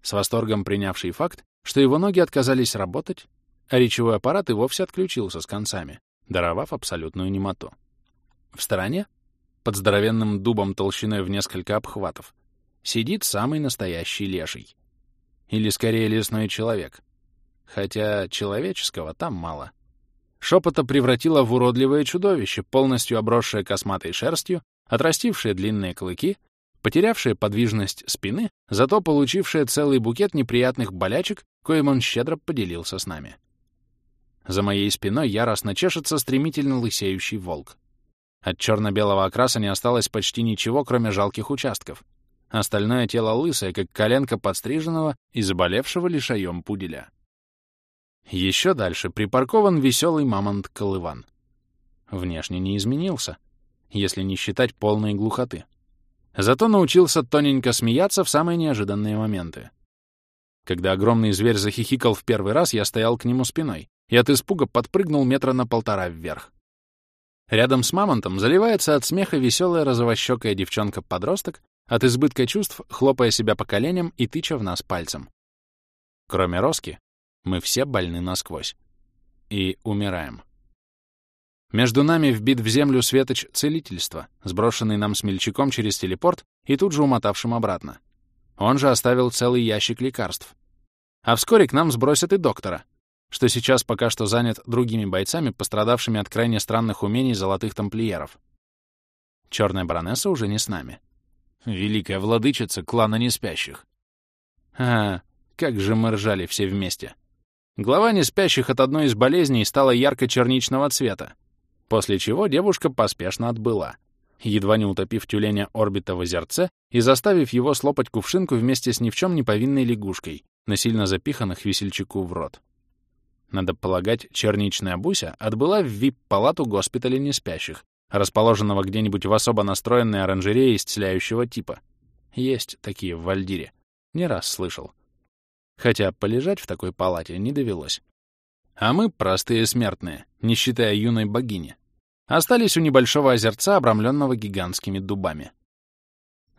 с восторгом принявший факт, что его ноги отказались работать, а речевой аппарат и вовсе отключился с концами, даровав абсолютную немоту. В стороне, под здоровенным дубом толщиной в несколько обхватов, сидит самый настоящий леший. Или, скорее, лесной человек. Хотя человеческого там мало. Шепота превратила в уродливое чудовище, полностью обросшее косматой шерстью, отрастившее длинные клыки, потерявшее подвижность спины, зато получившее целый букет неприятных болячек, коим он щедро поделился с нами. За моей спиной яростно чешется стремительно лысеющий волк. От черно-белого окраса не осталось почти ничего, кроме жалких участков. Остальное тело лысое, как коленка подстриженного и заболевшего лишаем пуделя. Еще дальше припаркован веселый мамонт-колыван. Внешне не изменился, если не считать полной глухоты. Зато научился тоненько смеяться в самые неожиданные моменты. Когда огромный зверь захихикал в первый раз, я стоял к нему спиной и от испуга подпрыгнул метра на полтора вверх. Рядом с мамонтом заливается от смеха веселая розовощекая девчонка-подросток, от избытка чувств хлопая себя по коленям и тыча в нас пальцем. Кроме Роски, мы все больны насквозь. И умираем. Между нами вбит в землю светоч целительства, сброшенный нам смельчаком через телепорт и тут же умотавшим обратно. Он же оставил целый ящик лекарств. А вскоре к нам сбросят и доктора, что сейчас пока что занят другими бойцами, пострадавшими от крайне странных умений золотых тамплиеров. Черная баронесса уже не с нами. Великая владычица клана неспящих. А, как же мы ржали все вместе. Глава неспящих от одной из болезней стала ярко-черничного цвета, после чего девушка поспешно отбыла, едва не утопив тюленя орбита в озерце и заставив его слопать кувшинку вместе с ни в чем не повинной лягушкой, насильно запиханных весельчаку в рот. Надо полагать, черничная Буся отбыла в вип-палату госпиталя неспящих, расположенного где-нибудь в особо настроенной оранжерее исцеляющего типа. Есть такие в Вальдире. Не раз слышал. Хотя полежать в такой палате не довелось. А мы, простые смертные, не считая юной богини, остались у небольшого озерца, обрамленного гигантскими дубами.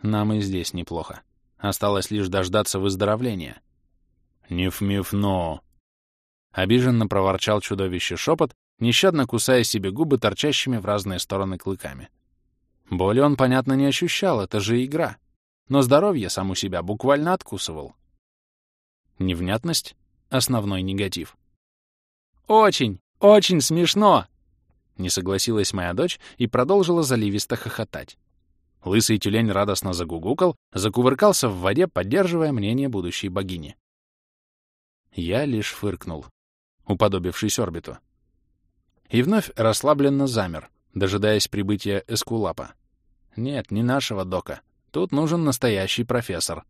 Нам и здесь неплохо. Осталось лишь дождаться выздоровления. «Ниф-миф-но!» Обиженно проворчал чудовище шепот, нещадно кусая себе губы торчащими в разные стороны клыками. Боли он, понятно, не ощущал, это же игра. Но здоровье сам у себя буквально откусывал. Невнятность — основной негатив. «Очень, очень смешно!» Не согласилась моя дочь и продолжила заливисто хохотать. Лысый тюлень радостно загугукал, закувыркался в воде, поддерживая мнение будущей богини. Я лишь фыркнул уподобившись орбиту. И вновь расслабленно замер, дожидаясь прибытия Эскулапа. Нет, не нашего дока. Тут нужен настоящий профессор.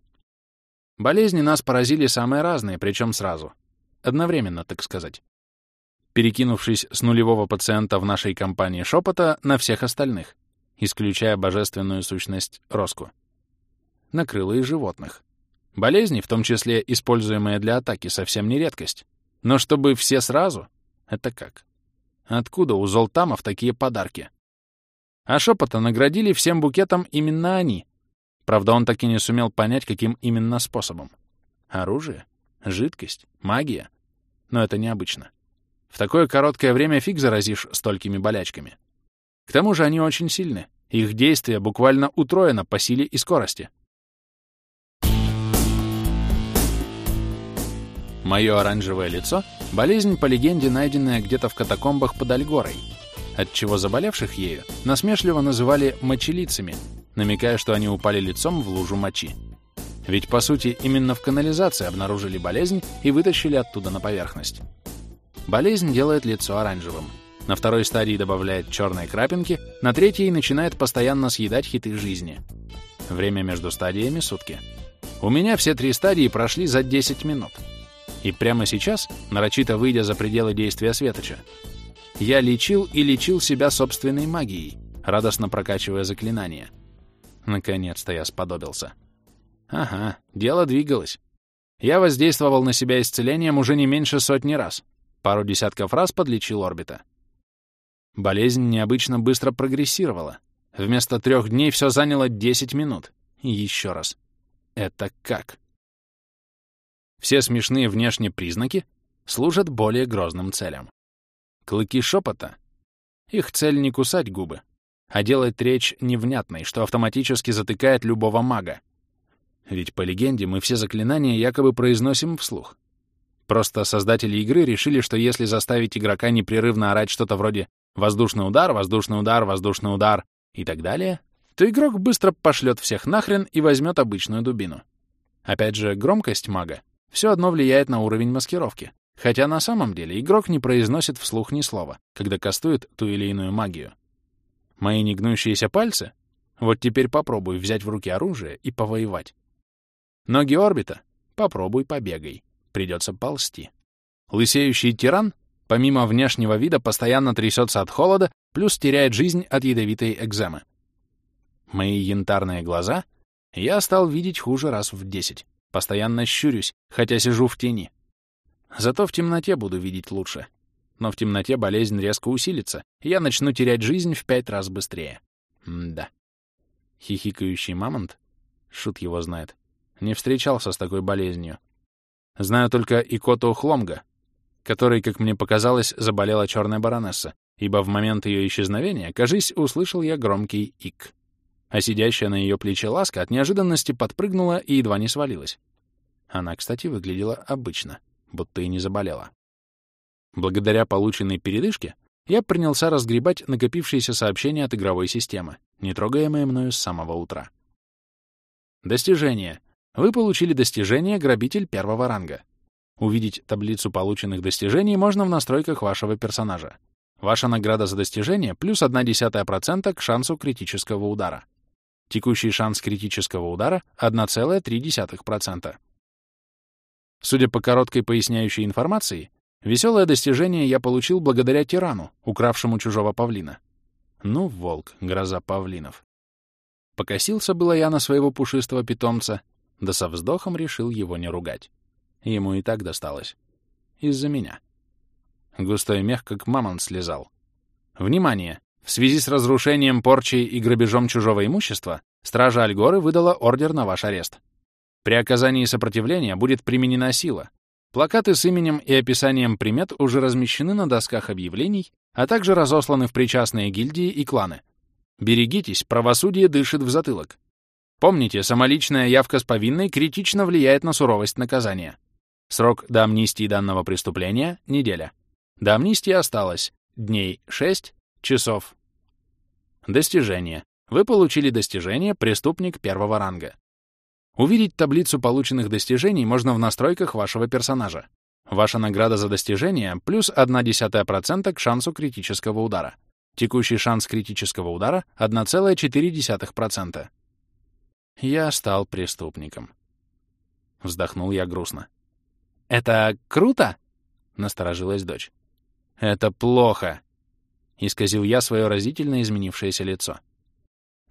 Болезни нас поразили самые разные, причем сразу. Одновременно, так сказать. Перекинувшись с нулевого пациента в нашей компании шепота на всех остальных, исключая божественную сущность Роску. Накрыло и животных. Болезни, в том числе используемые для атаки, совсем не редкость. Но чтобы все сразу? Это как? Откуда у Золтамов такие подарки? А шепота наградили всем букетом именно они. Правда, он так и не сумел понять, каким именно способом. Оружие? Жидкость? Магия? Но это необычно. В такое короткое время фиг заразишь столькими болячками. К тому же они очень сильны. Их действие буквально утроено по силе и скорости. Мое оранжевое лицо — болезнь, по легенде, найденная где-то в катакомбах под Альгорой, отчего заболевших ею насмешливо называли мочелицами, намекая, что они упали лицом в лужу мочи. Ведь, по сути, именно в канализации обнаружили болезнь и вытащили оттуда на поверхность. Болезнь делает лицо оранжевым. На второй стадии добавляет черные крапинки, на третьей начинает постоянно съедать хиты жизни. Время между стадиями — сутки. У меня все три стадии прошли за 10 минут — и прямо сейчас, нарочито выйдя за пределы действия Светоча, я лечил и лечил себя собственной магией, радостно прокачивая заклинания. Наконец-то я сподобился. Ага, дело двигалось. Я воздействовал на себя исцелением уже не меньше сотни раз. Пару десятков раз подлечил орбита. Болезнь необычно быстро прогрессировала. Вместо трех дней все заняло 10 минут. Еще раз. Это как? Все смешные внешние признаки служат более грозным целям. Клыки шепота. Их цель не кусать губы, а делать речь невнятной, что автоматически затыкает любого мага. Ведь по легенде мы все заклинания якобы произносим вслух. Просто создатели игры решили, что если заставить игрока непрерывно орать что-то вроде «воздушный удар, воздушный удар, воздушный удар» и так далее, то игрок быстро пошлет всех нахрен и возьмет обычную дубину. Опять же, громкость мага все одно влияет на уровень маскировки, хотя на самом деле игрок не произносит вслух ни слова, когда кастует ту или иную магию. Мои негнущиеся пальцы? Вот теперь попробуй взять в руки оружие и повоевать. Ноги орбита? Попробуй побегай придется ползти. Лысеющий тиран, помимо внешнего вида, постоянно трясется от холода, плюс теряет жизнь от ядовитой экземы. Мои янтарные глаза я стал видеть хуже раз в десять. Постоянно щурюсь, хотя сижу в тени. Зато в темноте буду видеть лучше. Но в темноте болезнь резко усилится, и я начну терять жизнь в пять раз быстрее. М-да. Хихикающий мамонт, шут его знает, не встречался с такой болезнью. Знаю только Икоту Хломга, которой, как мне показалось, заболела черная баронесса, ибо в момент ее исчезновения, кажись, услышал я громкий ик. А сидящая на ее плече ласка от неожиданности подпрыгнула и едва не свалилась. Она, кстати, выглядела обычно, будто и не заболела. Благодаря полученной передышке я принялся разгребать накопившиеся сообщения от игровой системы, не трогаемые мною с самого утра. Достижение. Вы получили достижение «Грабитель первого ранга». Увидеть таблицу полученных достижений можно в настройках вашего персонажа. Ваша награда за достижение плюс 0,1% к шансу критического удара. Текущий шанс критического удара — 1,3%. Судя по короткой поясняющей информации, веселое достижение я получил благодаря тирану, укравшему чужого павлина. Ну, волк, гроза павлинов. Покосился было я на своего пушистого питомца — да со вздохом решил его не ругать. Ему и так досталось. Из-за меня. Густой мех как мамонт слезал. Внимание! В связи с разрушением, порчей и грабежом чужого имущества стража Альгоры выдала ордер на ваш арест. При оказании сопротивления будет применена сила. Плакаты с именем и описанием примет уже размещены на досках объявлений, а также разосланы в причастные гильдии и кланы. Берегитесь, правосудие дышит в затылок. Помните, самоличная явка с повинной критично влияет на суровость наказания. Срок до амнистии данного преступления — неделя. До амнистии осталось дней 6 часов. Достижение. Вы получили достижение «Преступник первого ранга». Увидеть таблицу полученных достижений можно в настройках вашего персонажа. Ваша награда за достижение плюс 0,1% к шансу критического удара. Текущий шанс критического удара — 1,4%. Я стал преступником. Вздохнул я грустно. «Это круто?» — насторожилась дочь. «Это плохо!» — исказил я свое разительно изменившееся лицо.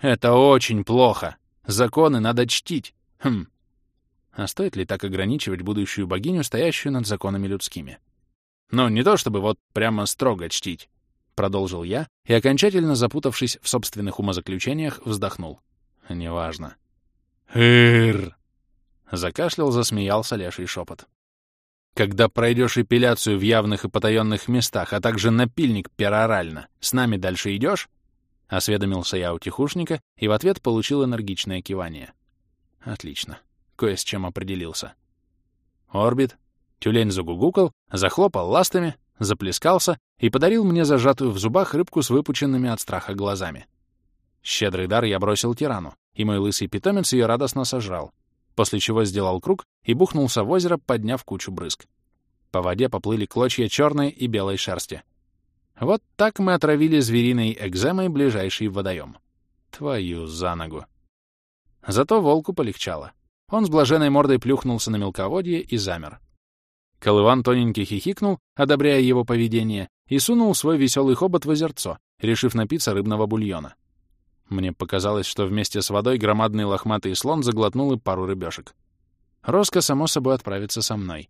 «Это очень плохо! Законы надо чтить! Хм! А стоит ли так ограничивать будущую богиню, стоящую над законами людскими? Ну, не то чтобы вот прямо строго чтить!» — продолжил я и, окончательно запутавшись в собственных умозаключениях, вздохнул. «Неважно. «Эр!» — закашлял, засмеялся леший шепот. «Когда пройдешь эпиляцию в явных и потаенных местах, а также напильник перорально, с нами дальше идешь?» — осведомился я у тихушника и в ответ получил энергичное кивание. «Отлично. Кое с чем определился». Орбит. Тюлень загугукал, захлопал ластами, заплескался и подарил мне зажатую в зубах рыбку с выпученными от страха глазами. Щедрый дар я бросил тирану, и мой лысый питомец ее радостно сожрал, после чего сделал круг и бухнулся в озеро, подняв кучу брызг. По воде поплыли клочья черной и белой шерсти. Вот так мы отравили звериной экземой ближайший водоем. Твою за ногу. Зато волку полегчало. Он с блаженной мордой плюхнулся на мелководье и замер. Колыван тоненький хихикнул, одобряя его поведение, и сунул свой веселый хобот в озерцо, решив напиться рыбного бульона. Мне показалось, что вместе с водой громадный лохматый слон заглотнул и пару рыбешек. Роско, само собой, отправится со мной.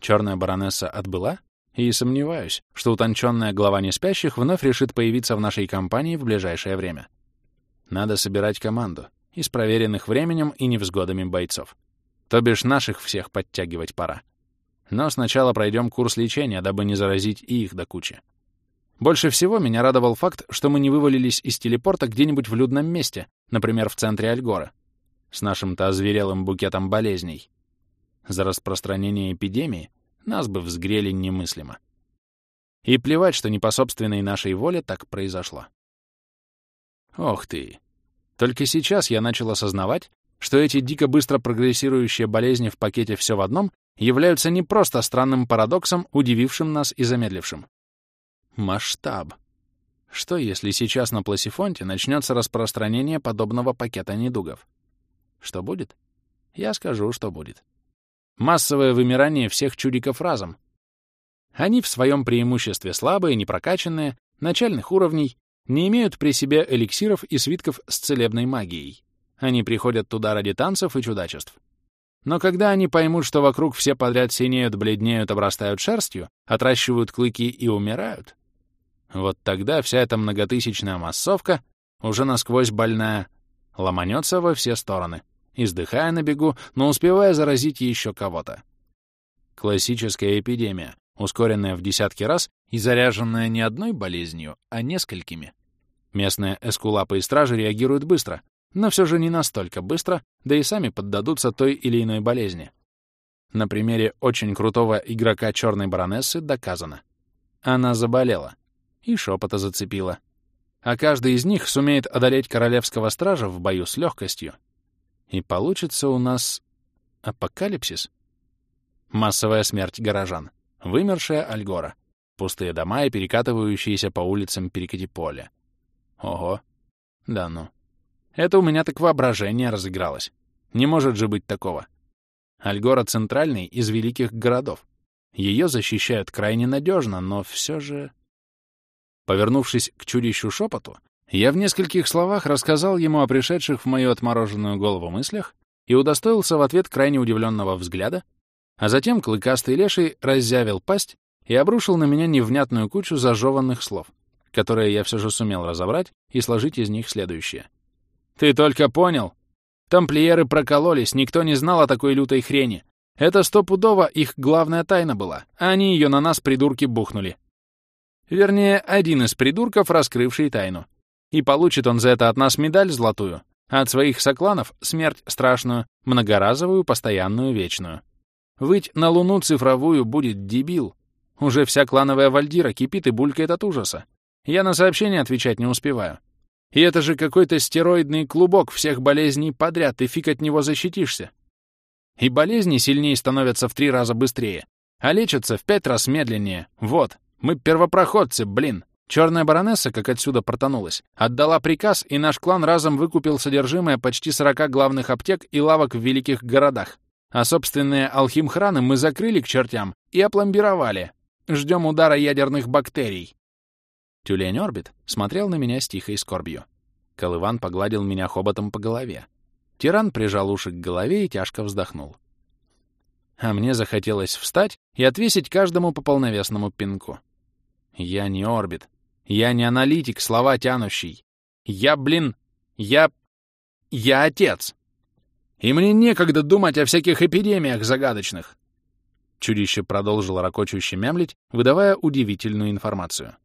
Черная баронесса отбыла, и сомневаюсь, что утонченная глава неспящих вновь решит появиться в нашей компании в ближайшее время. Надо собирать команду, из проверенных временем и невзгодами бойцов. То бишь наших всех подтягивать пора. Но сначала пройдем курс лечения, дабы не заразить и их до кучи. Больше всего меня радовал факт, что мы не вывалились из телепорта где-нибудь в людном месте, например, в центре Альгора, с нашим-то озверелым букетом болезней. За распространение эпидемии нас бы взгрели немыслимо. И плевать, что не по собственной нашей воле так произошло. Ох ты! Только сейчас я начал осознавать, что эти дико быстро прогрессирующие болезни в пакете «все в одном» являются не просто странным парадоксом, удивившим нас и замедлившим. Масштаб. Что, если сейчас на Пласифонте начнется распространение подобного пакета недугов? Что будет? Я скажу, что будет. Массовое вымирание всех чудиков разом. Они в своем преимуществе слабые, непрокачанные, начальных уровней, не имеют при себе эликсиров и свитков с целебной магией. Они приходят туда ради танцев и чудачеств. Но когда они поймут, что вокруг все подряд синеют, бледнеют, обрастают шерстью, отращивают клыки и умирают, вот тогда вся эта многотысячная массовка, уже насквозь больная, ломанется во все стороны, издыхая на бегу, но успевая заразить еще кого-то. Классическая эпидемия, ускоренная в десятки раз и заряженная не одной болезнью, а несколькими. Местные эскулапы и стражи реагируют быстро, но все же не настолько быстро, да и сами поддадутся той или иной болезни. На примере очень крутого игрока черной баронессы доказано. Она заболела и шепота зацепила. А каждый из них сумеет одолеть королевского стража в бою с легкостью. И получится у нас апокалипсис. Массовая смерть горожан. Вымершая Альгора. Пустые дома и перекатывающиеся по улицам Перекати-Поля. Ого. Да ну. Это у меня так воображение разыгралось. Не может же быть такого. Альгора — центральный из великих городов. Ее защищают крайне надежно, но все же... Повернувшись к чудищу шепоту, я в нескольких словах рассказал ему о пришедших в мою отмороженную голову мыслях и удостоился в ответ крайне удивленного взгляда, а затем клыкастый леший раззявил пасть и обрушил на меня невнятную кучу зажеванных слов, которые я все же сумел разобрать и сложить из них следующее. «Ты только понял? Тамплиеры прокололись, никто не знал о такой лютой хрени. Это стопудово их главная тайна была, а они ее на нас, придурки, бухнули. Вернее, один из придурков, раскрывший тайну. И получит он за это от нас медаль золотую, а от своих сокланов — смерть страшную, многоразовую, постоянную, вечную. Выть на луну цифровую будет дебил. Уже вся клановая вальдира кипит и булькает от ужаса. Я на сообщения отвечать не успеваю. И это же какой-то стероидный клубок всех болезней подряд, ты фиг от него защитишься. И болезни сильнее становятся в три раза быстрее, а лечатся в пять раз медленнее. Вот, мы первопроходцы, блин. Черная баронесса, как отсюда протонулась, отдала приказ, и наш клан разом выкупил содержимое почти 40 главных аптек и лавок в великих городах. А собственные алхимхраны мы закрыли к чертям и опломбировали. Ждем удара ядерных бактерий. Тюлень Орбит смотрел на меня с тихой скорбью. Колыван погладил меня хоботом по голове. Тиран прижал уши к голове и тяжко вздохнул. А мне захотелось встать и отвесить каждому по полновесному пинку. Я не Орбит. Я не аналитик, слова тянущий. Я, блин, я... я отец. И мне некогда думать о всяких эпидемиях загадочных. Чудище продолжило ракочуще мямлить, выдавая удивительную информацию.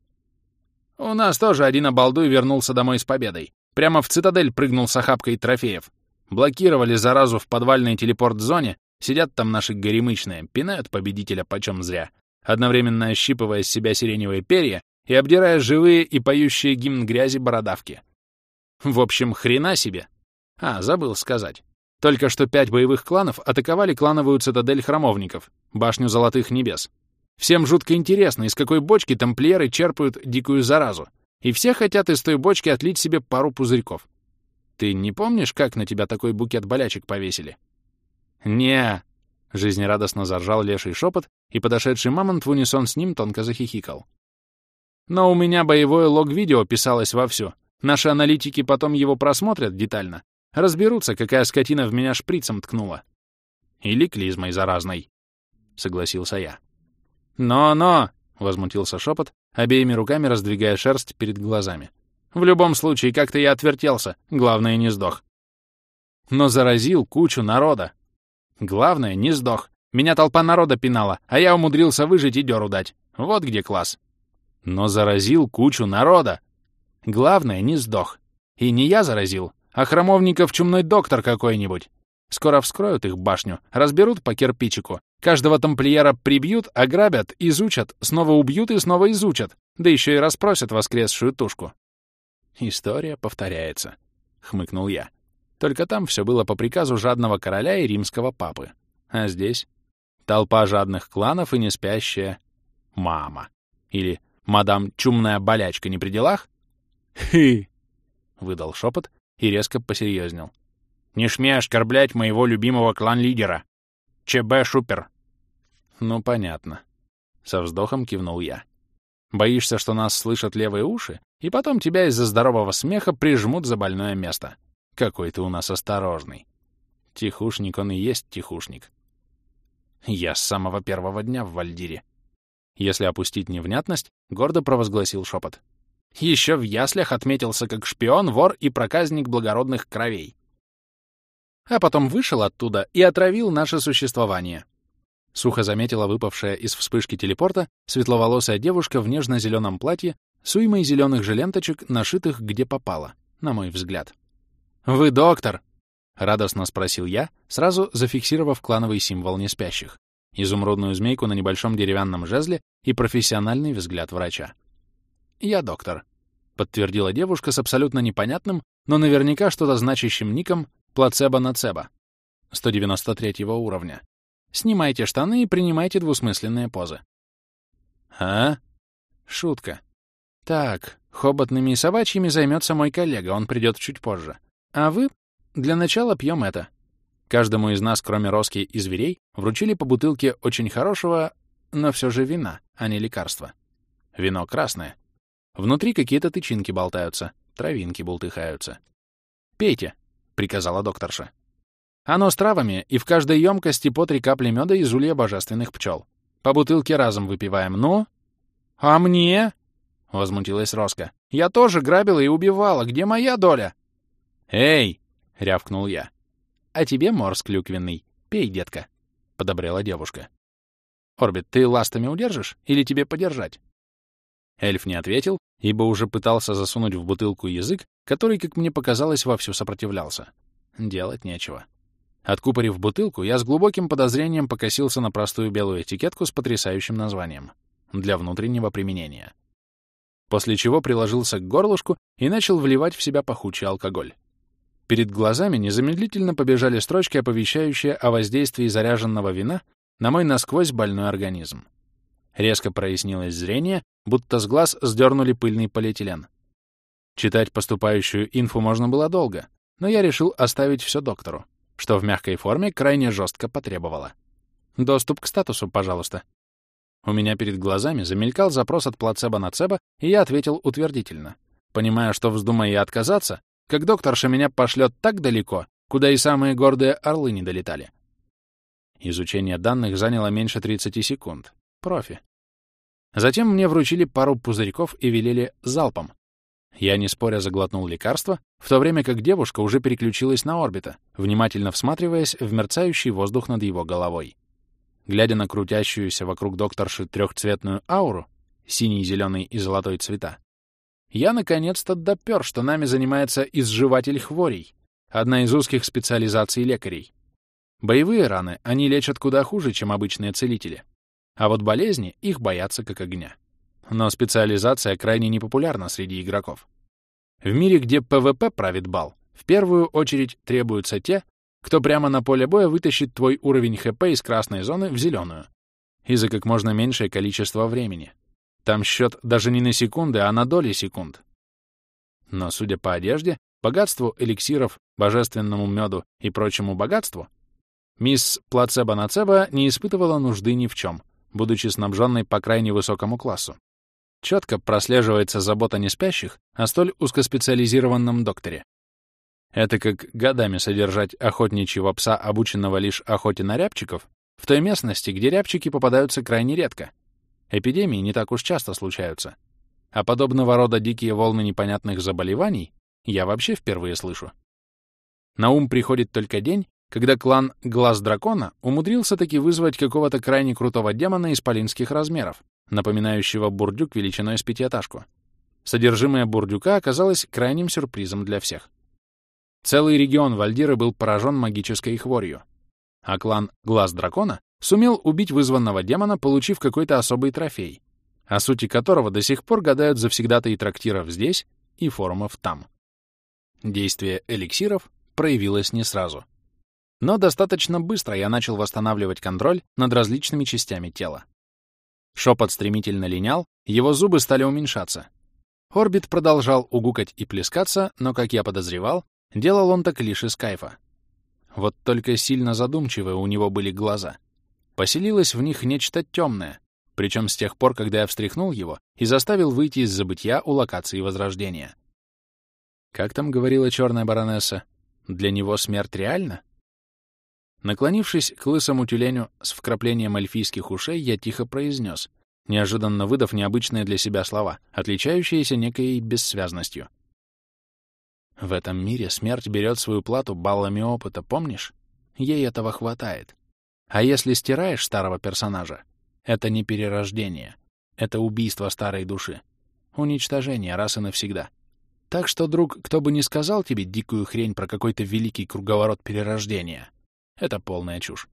У нас тоже один обалдуй вернулся домой с победой. Прямо в цитадель прыгнул с охапкой трофеев. Блокировали заразу в подвальной телепорт-зоне, сидят там наши горемычные, пинают победителя почем зря, одновременно ощипывая с себя сиреневые перья и обдирая живые и поющие гимн грязи бородавки. В общем, хрена себе. А, забыл сказать. Только что пять боевых кланов атаковали клановую цитадель храмовников, башню Золотых Небес. Всем жутко интересно, из какой бочки тамплиеры черпают дикую заразу, и все хотят из той бочки отлить себе пару пузырьков. Ты не помнишь, как на тебя такой букет болячек повесили? не Жизнерадостно заржал леший шепот, и подошедший мамонт в унисон с ним тонко захихикал. Но у меня боевое лог-видео писалось вовсю. Наши аналитики потом его просмотрят детально, разберутся, какая скотина в меня шприцем ткнула. Или клизмой заразной, — согласился я. «Но-но!» — возмутился шепот, обеими руками раздвигая шерсть перед глазами. «В любом случае, как-то я отвертелся, главное, не сдох. но заразил кучу народа. Главное, не сдох. Меня толпа народа пинала, а я умудрился выжить и дёру дать. Вот где класс. Но заразил кучу народа. Главное, не сдох. И не я заразил, а храмовников чумной доктор какой-нибудь. Скоро вскроют их башню, разберут по кирпичику. Каждого тамплиера прибьют, ограбят, изучат, снова убьют и снова изучат. Да еще и расспросят воскресшую тушку. История повторяется, — хмыкнул я. Только там все было по приказу жадного короля и римского папы. А здесь толпа жадных кланов и неспящая мама. Или мадам чумная болячка не при делах? Хы! выдал шепот и резко посерьезнел. Не смей оскорблять моего любимого клан-лидера. ЧБ Шупер. Ну, понятно. Со вздохом кивнул я. Боишься, что нас слышат левые уши, и потом тебя из-за здорового смеха прижмут за больное место. Какой ты у нас осторожный. Тихушник он и есть тихушник. Я с самого первого дня в Вальдире. Если опустить невнятность, гордо провозгласил шепот. Еще в яслях отметился как шпион, вор и проказник благородных кровей а потом вышел оттуда и отравил наше существование. Сухо заметила выпавшая из вспышки телепорта светловолосая девушка в нежно-зеленом платье с уймой зеленых же ленточек, нашитых где попало, на мой взгляд. «Вы доктор?» — радостно спросил я, сразу зафиксировав клановый символ неспящих, изумрудную змейку на небольшом деревянном жезле и профессиональный взгляд врача. «Я доктор», — подтвердила девушка с абсолютно непонятным, но наверняка что-то значащим ником Плацебо-нацебо. 193 уровня. Снимайте штаны и принимайте двусмысленные позы. А? Шутка. Так, хоботными и собачьими займется мой коллега, он придет чуть позже. А вы? Для начала пьем это. Каждому из нас, кроме Роски и зверей, вручили по бутылке очень хорошего, но все же вина, а не лекарства. Вино красное. Внутри какие-то тычинки болтаются, травинки бултыхаются. Пейте, — приказала докторша. «Оно с травами, и в каждой емкости по три капли меда из улья божественных пчел. По бутылке разом выпиваем, ну?» «А мне?» — возмутилась Роска. «Я тоже грабила и убивала. Где моя доля?» «Эй!» — рявкнул я. «А тебе морс клюквенный. Пей, детка», — подобрела девушка. «Орбит, ты ластами удержишь или тебе подержать?» Эльф не ответил, ибо уже пытался засунуть в бутылку язык, который, как мне показалось, вовсю сопротивлялся. Делать нечего. Откупорив бутылку, я с глубоким подозрением покосился на простую белую этикетку с потрясающим названием «Для внутреннего применения». После чего приложился к горлышку и начал вливать в себя пахучий алкоголь. Перед глазами незамедлительно побежали строчки, оповещающие о воздействии заряженного вина на мой насквозь больной организм. Резко прояснилось зрение, будто с глаз сдернули пыльный полиэтилен. Читать поступающую инфу можно было долго, но я решил оставить все доктору, что в мягкой форме крайне жестко потребовало. «Доступ к статусу, пожалуйста». У меня перед глазами замелькал запрос от плацебо-нацебо, и я ответил утвердительно, понимая, что вздумая отказаться, как докторша меня пошлет так далеко, куда и самые гордые орлы не долетали. Изучение данных заняло меньше 30 секунд, профи. Затем мне вручили пару пузырьков и велели залпом. Я, не споря, заглотнул лекарство, в то время как девушка уже переключилась на орбита, внимательно всматриваясь в мерцающий воздух над его головой. Глядя на крутящуюся вокруг докторши трехцветную ауру, синий, зеленый и золотой цвета, я наконец-то допер, что нами занимается изживатель хворей, одна из узких специализаций лекарей. Боевые раны они лечат куда хуже, чем обычные целители. А вот болезни их боятся как огня. Но специализация крайне непопулярна среди игроков. В мире, где ПВП правит бал, в первую очередь требуются те, кто прямо на поле боя вытащит твой уровень ХП из красной зоны в зеленую. И за как можно меньшее количество времени. Там счет даже не на секунды, а на доли секунд. Но, судя по одежде, богатству эликсиров, божественному меду и прочему богатству, мисс Плацебо-Ноцебо не испытывала нужды ни в чем — будучи снабженной по крайне высокому классу. Четко прослеживается забота неспящих о столь узкоспециализированном докторе. Это как годами содержать охотничьего пса, обученного лишь охоте на рябчиков, в той местности, где рябчики попадаются крайне редко. Эпидемии не так уж часто случаются. А подобного рода дикие волны непонятных заболеваний я вообще впервые слышу. На ум приходит только день, когда клан Глаз Дракона умудрился таки вызвать какого-то крайне крутого демона исполинских размеров, напоминающего бурдюк величиной с пятиэтажку. Содержимое бурдюка оказалось крайним сюрпризом для всех. Целый регион Вальдиры был поражен магической хворью, а клан Глаз Дракона сумел убить вызванного демона, получив какой-то особый трофей, о сути которого до сих пор гадают завсегдаты и трактиров здесь и форумов там. Действие эликсиров проявилось не сразу. Но достаточно быстро я начал восстанавливать контроль над различными частями тела. Шепот стремительно линял, его зубы стали уменьшаться. Орбит продолжал угукать и плескаться, но, как я подозревал, делал он так лишь из кайфа. Вот только сильно задумчивые у него были глаза. Поселилось в них нечто темное, причем с тех пор, когда я встряхнул его и заставил выйти из забытья у локации Возрождения. Как там говорила черная баронесса, для него смерть реальна? Наклонившись к лысому тюленю с вкраплением эльфийских ушей, я тихо произнес, неожиданно выдав необычные для себя слова, отличающиеся некой бессвязностью. В этом мире смерть берет свою плату баллами опыта, помнишь? Ей этого хватает. А если стираешь старого персонажа, это не перерождение. Это убийство старой души. Уничтожение раз и навсегда. Так что, друг, кто бы ни сказал тебе дикую хрень про какой-то великий круговорот перерождения, это полная чушь.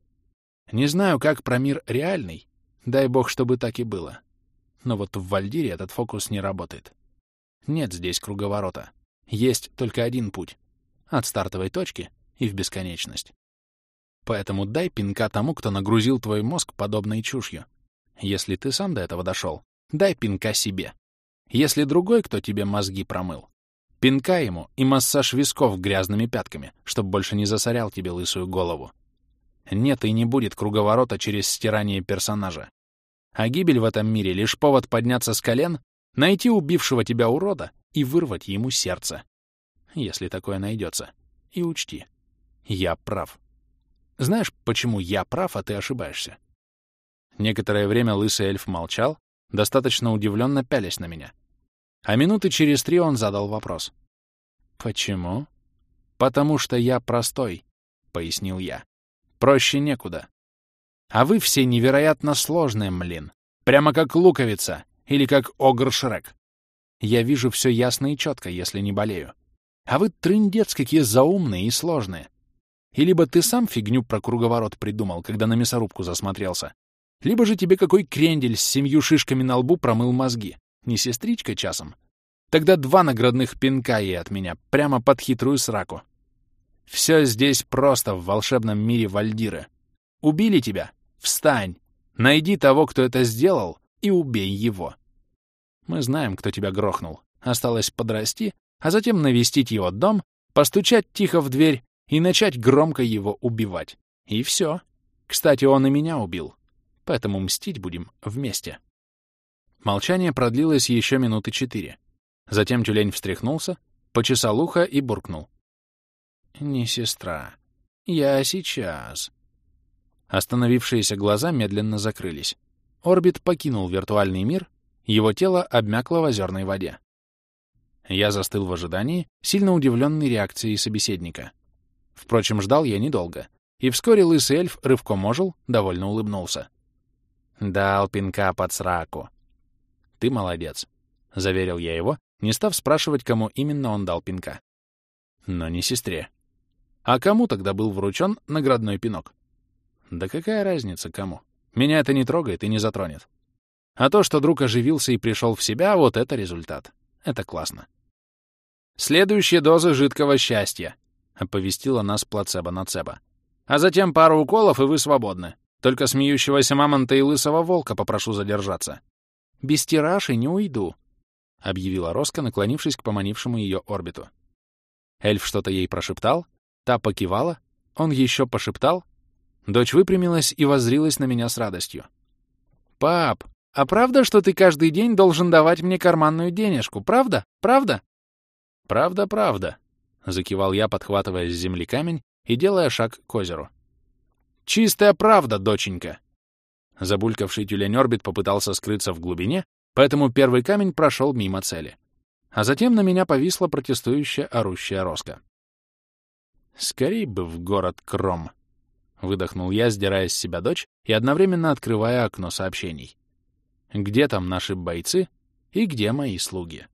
Не знаю, как про мир реальный. Дай бог, чтобы так и было. Но вот в Вальдире этот фокус не работает. Нет здесь круговорота. Есть только один путь. От стартовой точки и в бесконечность. Поэтому дай пинка тому, кто нагрузил твой мозг подобной чушью. Если ты сам до этого дошел, дай пинка себе. Если другой, кто тебе мозги промыл, Пинка ему и массаж висков грязными пятками, чтобы больше не засорял тебе лысую голову. Нет и не будет круговорота через стирание персонажа. А гибель в этом мире — лишь повод подняться с колен, найти убившего тебя урода и вырвать ему сердце. Если такое найдется. И учти, я прав. Знаешь, почему я прав, а ты ошибаешься? Некоторое время лысый эльф молчал, достаточно удивленно пялясь на меня. А минуты через три он задал вопрос. «Почему?» «Потому что я простой», — пояснил я. «Проще некуда. А вы все невероятно сложные, млин. Прямо как луковица или как огр-шрек. Я вижу все ясно и четко, если не болею. А вы трындец какие заумные и сложные. И либо ты сам фигню про круговорот придумал, когда на мясорубку засмотрелся, либо же тебе какой крендель с семью шишками на лбу промыл мозги. Не сестричка часом? Тогда два наградных пинка ей от меня, прямо под хитрую сраку. Все здесь просто в волшебном мире Вальдиры. Убили тебя? Встань! Найди того, кто это сделал, и убей его. Мы знаем, кто тебя грохнул. Осталось подрасти, а затем навестить его дом, постучать тихо в дверь и начать громко его убивать. И все. Кстати, он и меня убил. Поэтому мстить будем вместе. Молчание продлилось еще минуты четыре. Затем тюлень встряхнулся, почесал ухо и буркнул. «Не сестра. Я сейчас». Остановившиеся глаза медленно закрылись. Орбит покинул виртуальный мир, его тело обмякло в озерной воде. Я застыл в ожидании, сильно удивленной реакцией собеседника. Впрочем, ждал я недолго, и вскоре лысый эльф рывком ожил, довольно улыбнулся. Дал пинка под сраку. «Ты молодец», — заверил я его, не став спрашивать, кому именно он дал пинка. Но не сестре. А кому тогда был вручен наградной пинок? Да какая разница, кому? Меня это не трогает и не затронет. А то, что друг оживился и пришел в себя, вот это результат. Это классно. «Следующая доза жидкого счастья», — оповестила нас плацебо-нацебо. «А затем пару уколов, и вы свободны. Только смеющегося мамонта и лысого волка попрошу задержаться. Без тиражей не уйду», — объявила Роска, наклонившись к поманившему ее орбиту. Эльф что-то ей прошептал, та покивала, он еще пошептал. Дочь выпрямилась и воззрилась на меня с радостью. «Пап, а правда, что ты каждый день должен давать мне карманную денежку? Правда? Правда?» «Правда, правда», — закивал я, подхватывая с земли камень и делая шаг к озеру. «Чистая правда, доченька!» Забулькавший тюлень-орбит попытался скрыться в глубине, поэтому первый камень прошел мимо цели. А затем на меня повисла протестующая орущая Роска. Скорей бы в город Кром. Выдохнул я, сдирая с себя дочь и одновременно открывая окно сообщений. Где там наши бойцы и где мои слуги?